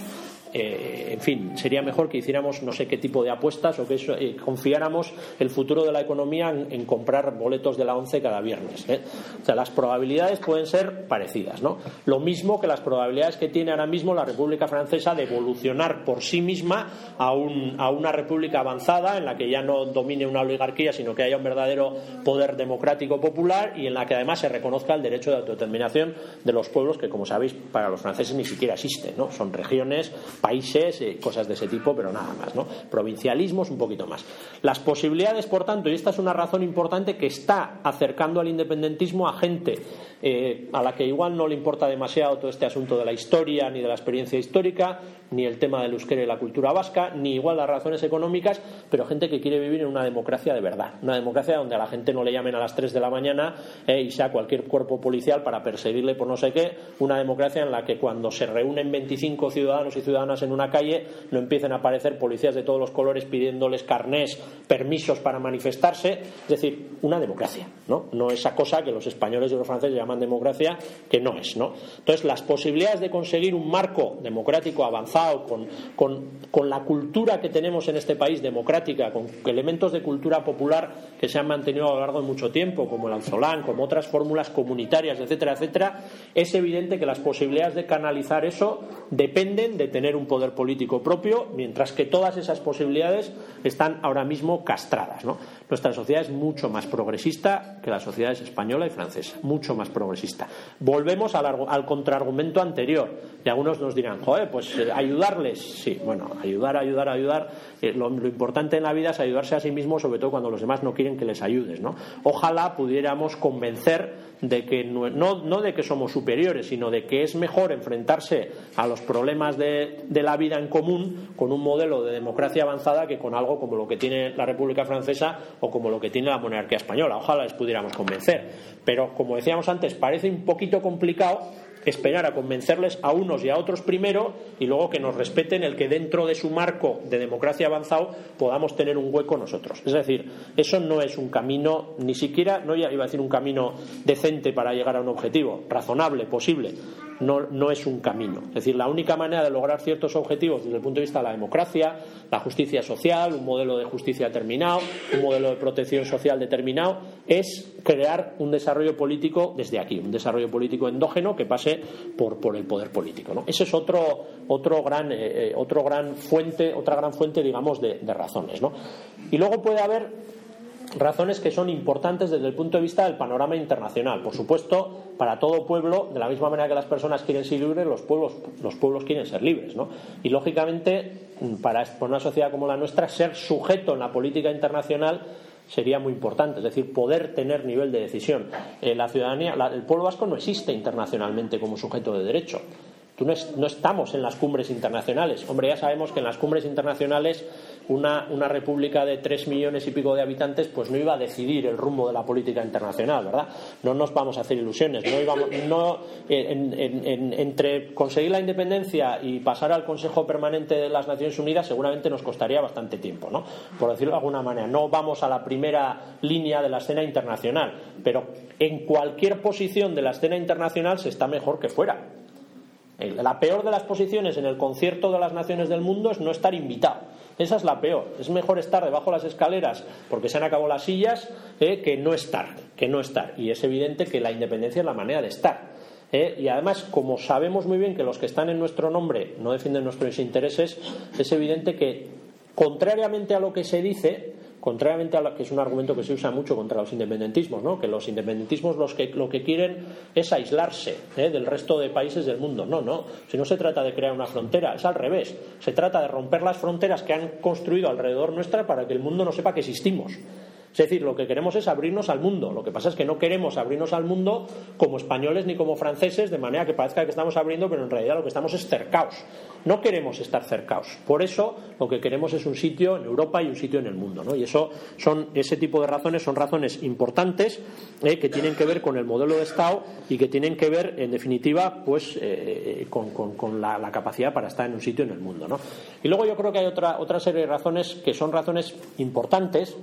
eh, en fin, sería mejor que hiciéramos no sé qué tipo de apuestas o que eh, confiáramos el futuro de la economía en, comprar boletos de la ONCE cada viernes. ¿eh? O sea, las probabilidades pueden ser parecidas, ¿no? Lo mismo que las probabilidades que tiene ahora mismo la República Francesa de evolucionar por sí misma a, a una república avanzada en la que ya no domine una oligarquía, sino que haya un verdadero poder democrático popular y en la que además se reconozca el derecho de autodeterminación de los pueblos que, como sabéis, para los franceses ni siquiera existen, ¿no? Son regiones países, y cosas de ese tipo, pero nada más, ¿no? Provincialismos, un poquito más. Las posibilidades, por tanto, y esta es una razón importante que está acercando al independentismo a gente eh, a la que igual no le importa demasiado todo este asunto de la historia ni de la experiencia histórica, ni el tema del euskera y la cultura vasca, ni igual las razones económicas, pero gente que quiere vivir en una democracia de verdad, una democracia donde a la gente no le llamen a las 3 de la mañana eh, y sea cualquier cuerpo policial para perseguirle por no sé qué, una democracia en la que cuando se reúnen 25 ciudadanos y ciudadanas en una calle no empiecen a aparecer policías de todos los colores pidiéndoles carnés, permisos para manifestarse, es decir, una democracia, ¿no? No esa cosa que los españoles y los franceses llaman democracia, que no es, ¿no? Entonces, las posibilidades de conseguir un marco democrático avanzado con, con, la cultura que tenemos en este país democrática, con elementos de cultura popular que se han mantenido a lo largo de mucho tiempo, como el alzolán, como otras fórmulas comunitarias, etcétera, etcétera, es evidente que las posibilidades de canalizar eso dependen de tener un poder político propio, mientras que todas esas posibilidades están ahora mismo castradas. Nuestra sociedad es mucho más progresista que la sociedad española y francesa, mucho más progresista. Volvemos al, al contraargumento anterior. Y algunos nos dirán, joder, pues eh, ayudarles. Sí, bueno, ayudar, ayudar, ayudar. Eh, lo, importante en la vida es ayudarse a sí mismo, sobre todo cuando los demás no quieren que les ayudes. ¿no? Ojalá pudiéramos convencer de que no, de que somos superiores, sino de que es mejor enfrentarse a los problemas de, la vida en común con un modelo de democracia avanzada que con algo como lo que tiene la República Francesa o como lo que tiene la monarquía española. Ojalá les pudiéramos convencer. Pero, como decíamos antes, parece un poquito complicado esperar a convencerles a unos y a otros primero y luego que nos respeten el que dentro de su marco de democracia avanzado podamos tener un hueco nosotros. Es decir, eso no es un camino, ni siquiera, no iba a decir un camino decente para llegar a un objetivo, razonable, posible, no, no es un camino. Es decir, la única manera de lograr ciertos objetivos desde el punto de vista de la democracia, la justicia social, un modelo de justicia determinado, un modelo de protección social determinado, es crear un desarrollo político desde aquí, un desarrollo político endógeno que pase por, por el poder político. Ese es otro, otro gran, eh, eh, otro gran fuente, otra gran fuente, digamos, de, razones. Y luego puede haber razones que son importantes desde el punto de vista del panorama internacional. Por supuesto, para todo pueblo, de la misma manera que las personas quieren ser libres, los pueblos, los pueblos quieren ser libres. ¿no? Y lógicamente, para una sociedad como la nuestra, ser sujeto en la política internacional sería muy importante, es decir, poder tener nivel de decisión. Eh, la ciudadanía, el pueblo vasco no existe internacionalmente como sujeto de derecho. Tú no, estamos en las cumbres internacionales. Hombre, ya sabemos que en las cumbres internacionales una, una, república de tres millones y pico de habitantes pues no iba a decidir el rumbo de la política internacional, ¿verdad? No nos vamos a hacer ilusiones. No íbamos, no, entre conseguir la independencia y pasar al Consejo Permanente de las Naciones Unidas seguramente nos costaría bastante tiempo, ¿no? Por decirlo de alguna manera. No vamos a la primera línea de la escena internacional, pero en cualquier posición de la escena internacional se está mejor que fuera. La peor de las posiciones en el concierto de las naciones del mundo es no estar invitado. Esa es la peor. Es mejor estar debajo de las escaleras porque se han acabado las sillas eh, que no estar, que no estar. Y es evidente que la independencia es la manera de estar. Eh. Y además, como sabemos muy bien que los que están en nuestro nombre no defienden nuestros intereses, es evidente que, contrariamente a lo que se dice, contrariamente a lo que es un argumento que se usa mucho contra los independentismos, ¿no? que los independentismos los que, lo que quieren es aislarse ¿eh? del resto de países del mundo. No, no, si no se trata de crear una frontera, es al revés. Se trata de romper las fronteras que han construido alrededor nuestra para que el mundo no sepa que existimos. Es decir, lo que queremos es abrirnos al mundo. Lo que pasa es que no queremos abrirnos al mundo como españoles ni como franceses, de manera que parezca que estamos abriendo, pero en realidad lo que estamos es cercaos. No queremos estar cercaos. Por eso lo que queremos es un sitio en Europa y un sitio en el mundo. ¿no? Y eso son ese tipo de razones son razones importantes eh, que tienen que ver con el modelo de Estado y que tienen que ver, en definitiva, pues eh, con, la, la, capacidad para estar en un sitio en el mundo. ¿no? Y luego yo creo que hay otra, otra serie de razones que son razones importantes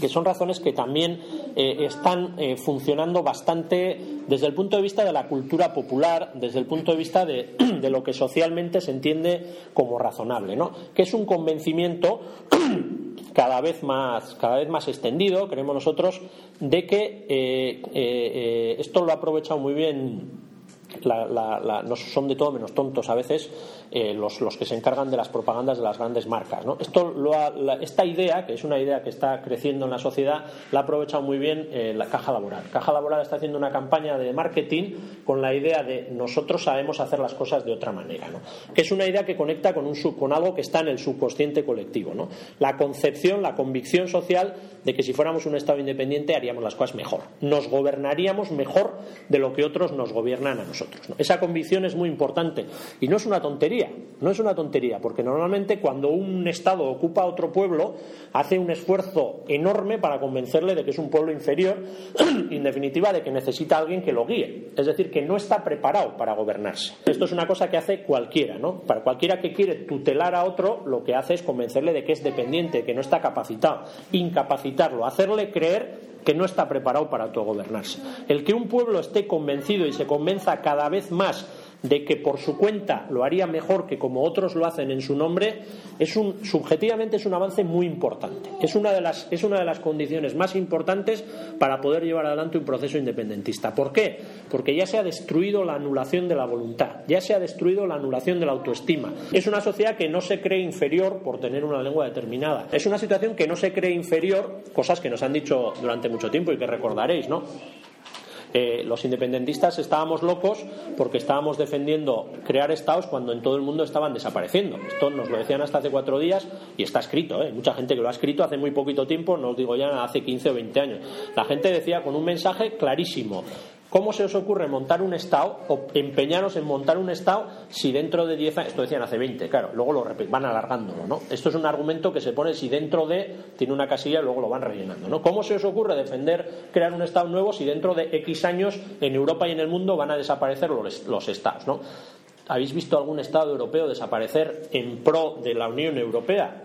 que son razones que también eh, están eh, funcionando bastante desde el punto de vista de la cultura popular, desde el punto de vista de, lo que socialmente se entiende como razonable, ¿no? que es un convencimiento cada vez más, cada vez más extendido, creemos nosotros, de que eh, esto lo ha aprovechado muy bien no son de todo menos tontos a veces eh, los, los, que se encargan de las propagandas de las grandes marcas. ¿no? Esto esta idea, que es una idea que está creciendo en la sociedad, la ha aprovechado muy bien eh, la Caja Laboral. Caja Laboral está haciendo una campaña de marketing con la idea de nosotros sabemos hacer las cosas de otra manera, ¿no? es una idea que conecta con, un con algo que está en el subconsciente colectivo. ¿no? La concepción, la convicción social de que si fuéramos un Estado independiente haríamos las cosas mejor. Nos gobernaríamos mejor de lo que otros nos gobiernan a nosotros. Esa convicción es muy importante y no es una tontería, no es una tontería, porque normalmente cuando un Estado ocupa otro pueblo hace un esfuerzo enorme para convencerle de que es un pueblo inferior y en definitiva de que necesita alguien que lo guíe, es decir, que no está preparado para gobernarse. Esto es una cosa que hace cualquiera, ¿no? Para cualquiera que quiere tutelar a otro, lo que hace es convencerle de que es dependiente, que no está capacitado, incapacitarlo, hacerle creer que no está preparado para autogobernarse. El que un pueblo esté convencido y se convenza cada vez más de que por su cuenta lo haría mejor que como otros lo hacen en su nombre, es un, subjetivamente es un avance muy importante. Es una, de las, es una de las condiciones más importantes para poder llevar adelante un proceso independentista. ¿Por qué? Porque ya se ha destruido la anulación de la voluntad, ya se ha destruido la anulación de la autoestima. Es una sociedad que no se cree inferior por tener una lengua determinada. Es una situación que no se cree inferior, cosas que nos han dicho durante mucho tiempo y que recordaréis, ¿no? Eh, los independentistas estábamos locos porque estábamos defendiendo crear estados cuando en todo el mundo estaban desapareciendo. Esto nos lo decían hasta hace cuatro días y está escrito. ¿eh? Mucha gente que lo ha escrito hace muy poquito tiempo, no os digo ya hace 15 o 20 años. La gente decía con un mensaje clarísimo. ¿Cómo se os ocurre montar un Estado o empeñaros en montar un Estado si dentro de 10 años, esto decían hace 20, claro, luego lo van alargándolo, ¿no? Esto es un argumento que se pone si dentro de tiene una casilla y luego lo van rellenando, ¿no? ¿Cómo se os ocurre defender crear un Estado nuevo si dentro de X años en Europa y en el mundo van a desaparecer los, los Estados, ¿no? ¿Habéis visto algún Estado europeo desaparecer en pro de la Unión Europea?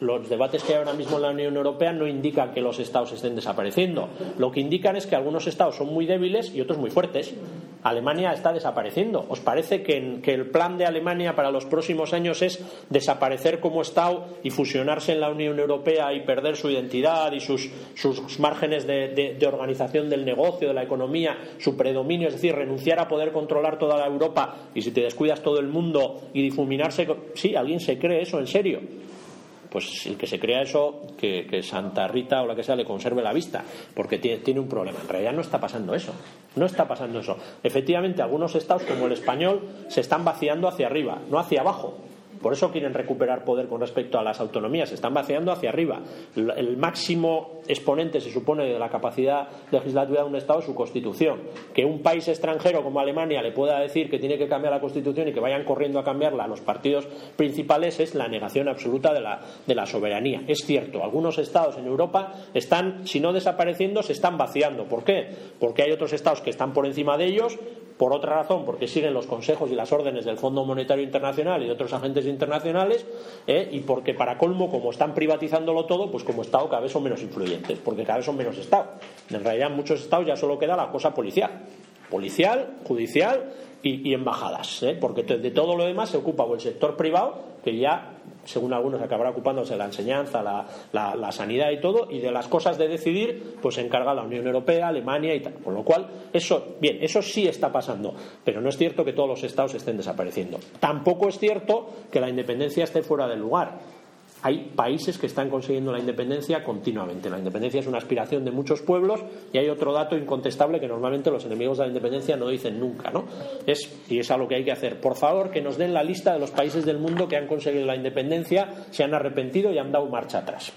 Los debates que hay ahora mismo en la Unión Europea no indican que los estados estén desapareciendo. Lo que indican es que algunos estados son muy débiles y otros muy fuertes. Alemania está desapareciendo. ¿Os parece que, el plan de Alemania para los próximos años es desaparecer como Estado y fusionarse en la Unión Europea y perder su identidad y sus, márgenes de, organización del negocio, de la economía, su predominio, es decir, renunciar a poder controlar toda la Europa y si te descuidas todo el mundo y difuminarse? Sí, alguien se cree eso en serio pues el que se crea eso, que, Santa Rita o la que sea le conserve la vista, porque tiene, tiene, un problema. En realidad no está pasando eso. No está pasando eso. Efectivamente, algunos estados, como el español, se están vaciando hacia arriba, no hacia abajo. Por eso quieren recuperar poder con respecto a las autonomías. Están vaciando hacia arriba. El máximo exponente, se supone, de la capacidad legislativa de un Estado es su Constitución. Que un país extranjero como Alemania le pueda decir que tiene que cambiar la Constitución y que vayan corriendo a cambiarla a los partidos principales es la negación absoluta de la, de la soberanía. Es cierto, algunos Estados en Europa están, si no desapareciendo, se están vaciando. ¿Por qué? Porque hay otros Estados que están por encima de ellos por otra razón, porque siguen los consejos y las órdenes del Fondo Monetario Internacional y de otros agentes ¿eh? y porque para colmo, como están privatizándolo todo, pues como Estado cada vez son menos influyentes, porque cada vez son menos Estados. En realidad en muchos Estados ya solo queda la cosa policial, policial, judicial y, embajadas, ¿eh? porque de todo lo demás se ocupa el sector privado, que ya según algunos acabará ocupándose de la enseñanza, la, sanidad y todo, y de las cosas de decidir, pues se encarga la Unión Europea, Alemania y tal. Con lo cual, eso, bien, eso sí está pasando, pero no es cierto que todos los estados estén desapareciendo. Tampoco es cierto que la independencia esté fuera del lugar hay países que están consiguiendo la independencia continuamente. La independencia es una aspiración de muchos pueblos y hay otro dato incontestable que normalmente los enemigos de la independencia no dicen nunca, ¿no? Es, y es algo que hay que hacer. Por favor, que nos den la lista de los países del mundo que han conseguido la independencia, se han arrepentido y han dado marcha atrás.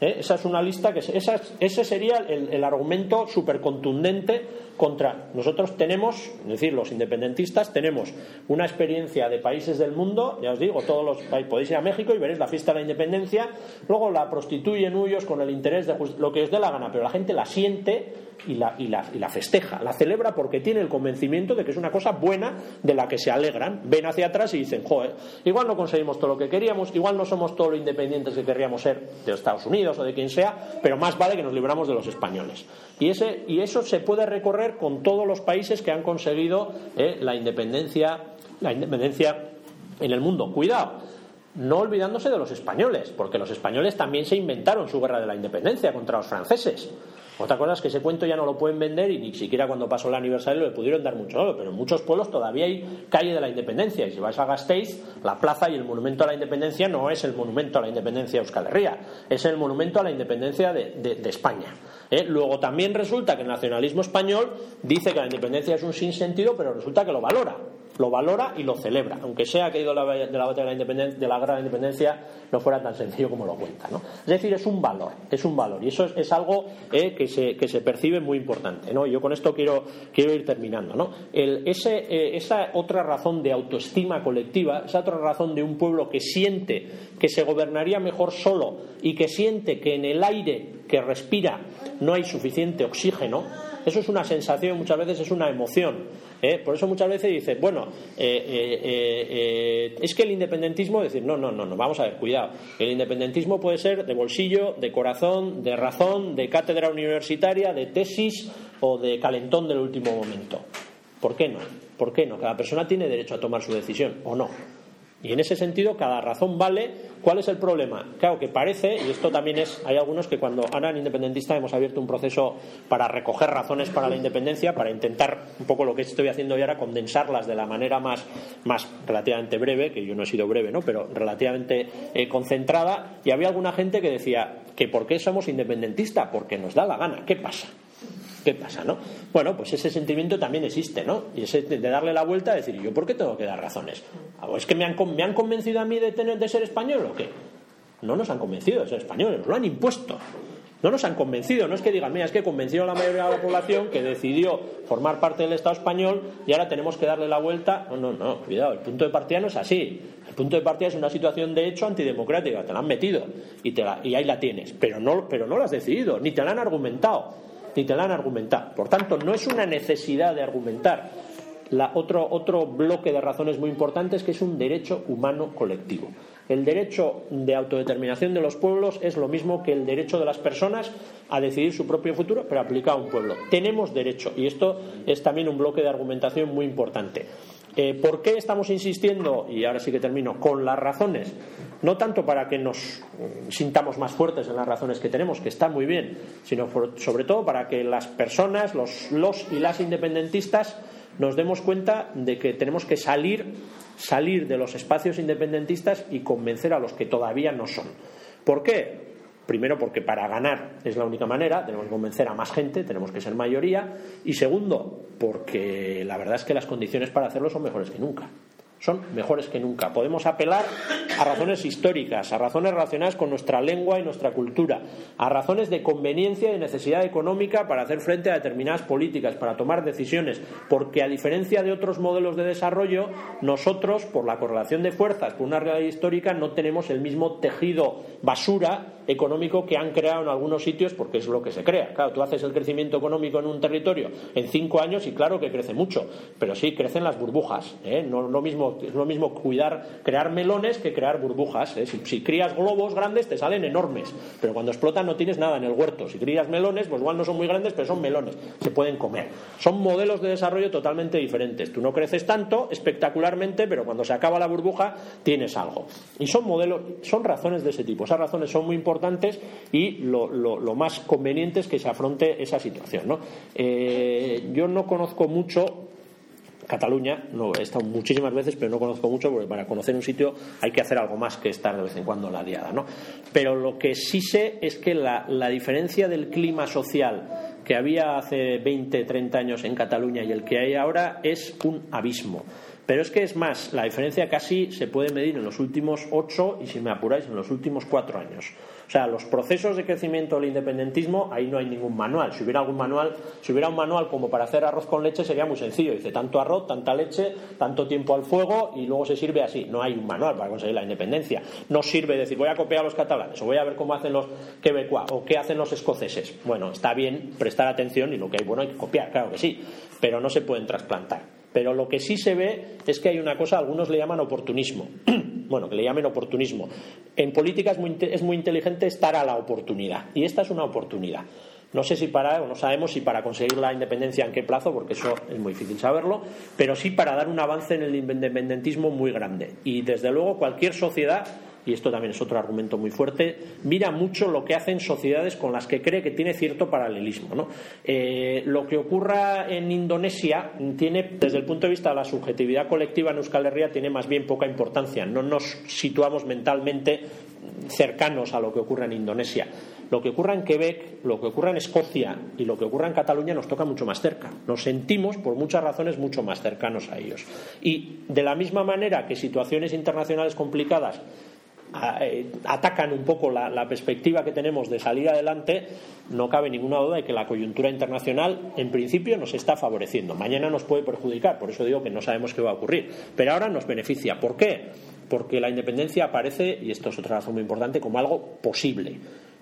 ¿Eh? Esa es una lista que ese sería el, el argumento súper contundente contra. Nosotros tenemos, es decir, los independentistas, tenemos una experiencia de países del mundo, ya os digo, todos los podéis ir a México y veréis la fiesta de la independencia, luego la prostituyen huyos con el interés de lo que os dé la gana, pero la gente la siente y la, y, la, y la festeja, la celebra porque tiene el convencimiento de que es una cosa buena de la que se alegran, ven hacia atrás y dicen, joder, igual no conseguimos todo lo que queríamos, igual no somos todos los independientes que querríamos ser de Estados Unidos o de quien sea, pero más vale que nos libramos de los españoles. Y, ese, y eso se puede recorrer con todos los países que han conseguido eh, la independencia, la independencia en el mundo. Cuidado, no olvidándose de los españoles, porque los españoles también se inventaron su guerra de la independencia contra los franceses. Otra cosa es que ese cuento ya no lo pueden vender y ni siquiera cuando pasó el aniversario le pudieron dar mucho oro, pero en muchos pueblos todavía hay calle de la independencia. Y si vais a Gasteiz, la plaza y el monumento a la independencia no es el monumento a la independencia de Euskal Herria, es el monumento a la independencia de, España. ¿eh? Luego también resulta que el nacionalismo español dice que la independencia es un sinsentido, pero resulta que lo valora lo valora y lo celebra, aunque sea que de la, de la batalla de la, independencia, de la guerra de la independencia no fuera tan sencillo como lo cuenta. ¿no? Es decir, es un valor, es un valor, y eso es, algo eh, que, se, que se percibe muy importante. ¿no? Yo con esto quiero, quiero ir terminando. ¿no? El, ese, eh, esa otra razón de autoestima colectiva, esa otra razón de un pueblo que siente que se gobernaría mejor solo y que siente que en el aire que respira no hay suficiente oxígeno, eso es una sensación, muchas veces es una emoción. ¿eh? Por eso muchas veces dice, bueno, eh, eh, es que el independentismo, decir, no, no, no, no, vamos a ver, cuidado. El independentismo puede ser de bolsillo, de corazón, de razón, de cátedra universitaria, de tesis o de calentón del último momento. ¿Por qué no? ¿Por qué no? Cada persona tiene derecho a tomar su decisión, ¿o no? Y en ese sentido, cada razón vale. ¿Cuál es el problema? Claro que parece, y esto también es, hay algunos que cuando eran independentistas hemos abierto un proceso para recoger razones para la independencia, para intentar un poco lo que estoy haciendo hoy ahora, condensarlas de la manera más, más relativamente breve, que yo no he sido breve, ¿no? pero relativamente eh, concentrada. Y había alguna gente que decía que ¿por qué somos independentistas? Porque nos da la gana. ¿Qué pasa? ¿Qué pasa, no? Bueno, pues ese sentimiento también existe, ¿no? Y ese de darle la vuelta decir, ¿yo por qué tengo que dar razones? Ah, ¿Es que me han, me han convencido a mí de, tener, de ser español o qué? No nos han convencido de ser españoles, lo han impuesto. No nos han convencido, no es que digan, mira, es que convencieron a la mayoría de la población que decidió formar parte del Estado español y ahora tenemos que darle la vuelta. No, no, no, cuidado, el punto de partida no es así. El punto de partida es una situación de hecho antidemocrática, te la han metido y ahí la tienes, pero no, pero no la has decidido, ni te la han argumentado ni te la han argumentado. Por tanto, no es una necesidad de argumentar. Otro, otro bloque de razones muy importantes que es un derecho humano colectivo. El derecho de autodeterminación de los pueblos es lo mismo que el derecho de las personas a decidir su propio futuro, pero aplicado a un pueblo. Tenemos derecho, y esto es también un bloque de argumentación muy importante. Eh, ¿Por qué estamos insistiendo, y ahora sí que termino, con las razones? No tanto para que nos mm, sintamos más fuertes en las razones que tenemos, que está muy bien, sino sobre todo para que las personas, los, los y las independentistas, nos demos cuenta de que tenemos que salir, salir de los espacios independentistas y convencer a los que todavía no son. ¿Por qué? Primero, porque para ganar es la única manera, tenemos que convencer a más gente, tenemos que ser mayoría. Y segundo, porque la verdad es que las condiciones para hacerlo son mejores que nunca. son mejores que nunca. Podemos apelar a razones históricas, a razones relacionadas con nuestra lengua y nuestra cultura, a razones de conveniencia y necesidad económica para hacer frente a determinadas políticas, para tomar decisiones, porque a diferencia de otros modelos de desarrollo, nosotros, por la correlación de fuerzas, por una realidad histórica, no tenemos el mismo tejido basura económico que han creado en algunos sitios porque es lo que se crea. Claro, tú haces el crecimiento económico en un territorio en cinco años y claro que crece mucho, pero sí crecen las burbujas. ¿eh? No lo mismo, es lo mismo cuidar, crear melones que crear burbujas. ¿eh? Si, si, crías globos grandes te salen enormes, pero cuando explotan no tienes nada en el huerto. Si crías melones, pues igual no son muy grandes, pero son melones, se pueden comer. Son modelos de desarrollo totalmente diferentes. Tú no creces tanto espectacularmente, pero cuando se acaba la burbuja tienes algo. Y son modelos, son razones de ese tipo. Esas razones son muy importantes y lo, más conveniente es que se afronte esa situación. ¿no? Eh, yo no conozco mucho Cataluña, no, he estado muchísimas veces, pero no conozco mucho, porque para conocer un sitio hay que hacer algo más que estar de vez en cuando en la diada. ¿no? Pero lo que sí sé es que la, la diferencia del clima social que había hace 20, 30 años en Cataluña y el que hay ahora es un abismo. Pero es que es más, la diferencia casi se puede medir en los últimos ocho y, si me apuráis, en los últimos cuatro años. O sea, los procesos de crecimiento del independentismo, ahí no hay ningún manual. Si hubiera algún manual, si hubiera un manual como para hacer arroz con leche, sería muy sencillo. Dice tanto arroz, tanta leche, tanto tiempo al fuego y luego se sirve así. No hay un manual para conseguir la independencia. No sirve decir voy a copiar a los catalanes o voy a ver cómo hacen los quebecuas o qué hacen los escoceses. Bueno, está bien prestar atención y lo que hay bueno hay que copiar, claro que sí, pero no se pueden trasplantar. Pero lo que sí se ve es que hay una cosa, algunos le llaman oportunismo. bueno, que le llamen oportunismo. En política es muy, es muy inteligente estar a la oportunidad. Y esta es una oportunidad. No sé si para, o no sabemos si para conseguir la independencia en qué plazo, porque eso es muy difícil saberlo, pero sí para dar un avance en el independentismo muy grande. Y desde luego cualquier sociedad y esto también es otro argumento muy fuerte, mira mucho lo que hacen sociedades con las que cree que tiene cierto paralelismo. Eh, lo que ocurra en Indonesia tiene, desde el punto de vista de la subjetividad colectiva en Euskal Herria, tiene más bien poca importancia. No nos situamos mentalmente cercanos a lo que ocurre en Indonesia. Lo que ocurra en Quebec, lo que ocurra en Escocia y lo que ocurra en Cataluña nos toca mucho más cerca. Nos sentimos, por muchas razones, mucho más cercanos a ellos. Y de la misma manera que situaciones internacionales complicadas atacan un poco la, perspectiva que tenemos de salir adelante, no cabe ninguna duda de que la coyuntura internacional, en principio, nos está favoreciendo. Mañana nos puede perjudicar, por eso digo que no sabemos qué va a ocurrir. Pero ahora nos beneficia. ¿Por qué? Porque la independencia aparece, y esto es otra razón muy importante, como algo posible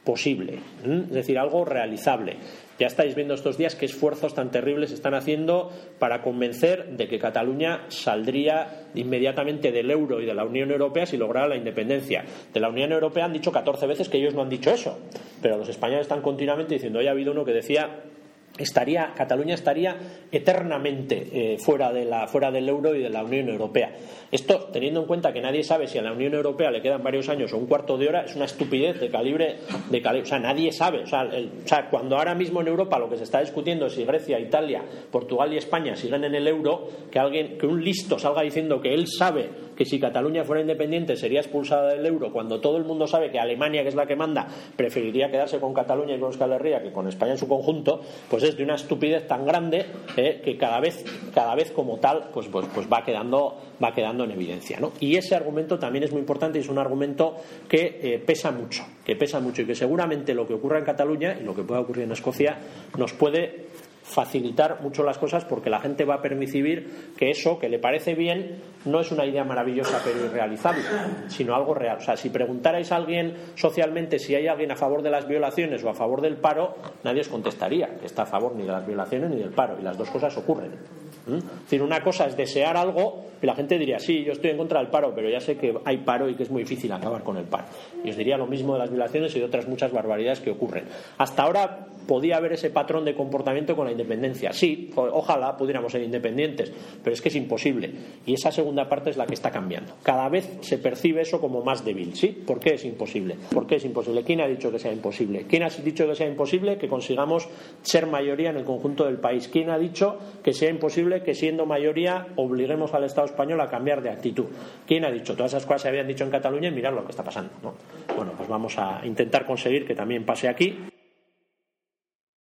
posible, es decir, algo realizable. Ya estáis viendo estos días qué esfuerzos tan terribles están haciendo para convencer de que Cataluña saldría inmediatamente del euro y de la Unión Europea si lograra la independencia. De la Unión Europea han dicho 14 veces que ellos no han dicho eso, pero los españoles están continuamente diciendo, hoy ha habido uno que decía estaría Cataluña estaría eternamente eh, fuera de la fuera del euro y de la Unión Europea. Esto, teniendo en cuenta que nadie sabe si a la Unión Europea le quedan varios años o un cuarto de hora, es una estupidez de calibre de calibre, o sea, nadie sabe, o sea, cuando ahora mismo en Europa lo que se está discutiendo es si Grecia, Italia, Portugal y España siguen en el euro, que alguien que un listo salga diciendo que él sabe que si Cataluña fuera independiente sería expulsada del euro, cuando todo el mundo sabe que Alemania, que es la que manda, preferiría quedarse con Cataluña y con Euskal que con España en su conjunto, pues es de una estupidez tan grande eh, que cada vez, cada vez como tal, pues, pues, pues va quedando, va quedando en evidencia. ¿no? Y ese argumento también es muy importante y es un argumento que eh, pesa mucho, que pesa mucho y que seguramente lo que ocurra en Cataluña y lo que pueda ocurrir en Escocia nos puede facilitar mucho las cosas porque la gente va a percibir que eso que le parece bien no es una idea maravillosa pero irrealizable, sino algo real. O sea, si preguntarais a alguien socialmente si hay alguien a favor de las violaciones o a favor del paro, nadie os contestaría que está a favor ni de las violaciones ni del paro y las dos cosas ocurren. ¿Mm? Es decir, una cosa es desear algo y la gente diría, sí, yo estoy en contra del paro, pero ya sé que hay paro y que es muy difícil acabar con el paro. Y os diría lo mismo de las violaciones y de otras muchas barbaridades que ocurren. Hasta ahora podía haber ese patrón de comportamiento con la independencia. Sí, ojalá pudiéramos ser independientes, pero es que es imposible. Y esa segunda parte es la que está cambiando. Cada vez se percibe eso como más débil. ¿Sí? ¿Por qué es imposible? ¿Por qué es imposible? ¿Quién ha dicho que sea imposible? ¿Quién ha dicho que sea imposible que consigamos ser mayoría en el conjunto del país? ¿Quién ha dicho que sea imposible que siendo mayoría obliguemos al Estado español a cambiar de actitud? ¿Quién ha dicho? Todas esas cosas se habían dicho en Cataluña y mirar lo que está pasando. Bueno, pues vamos a intentar conseguir que también pase aquí.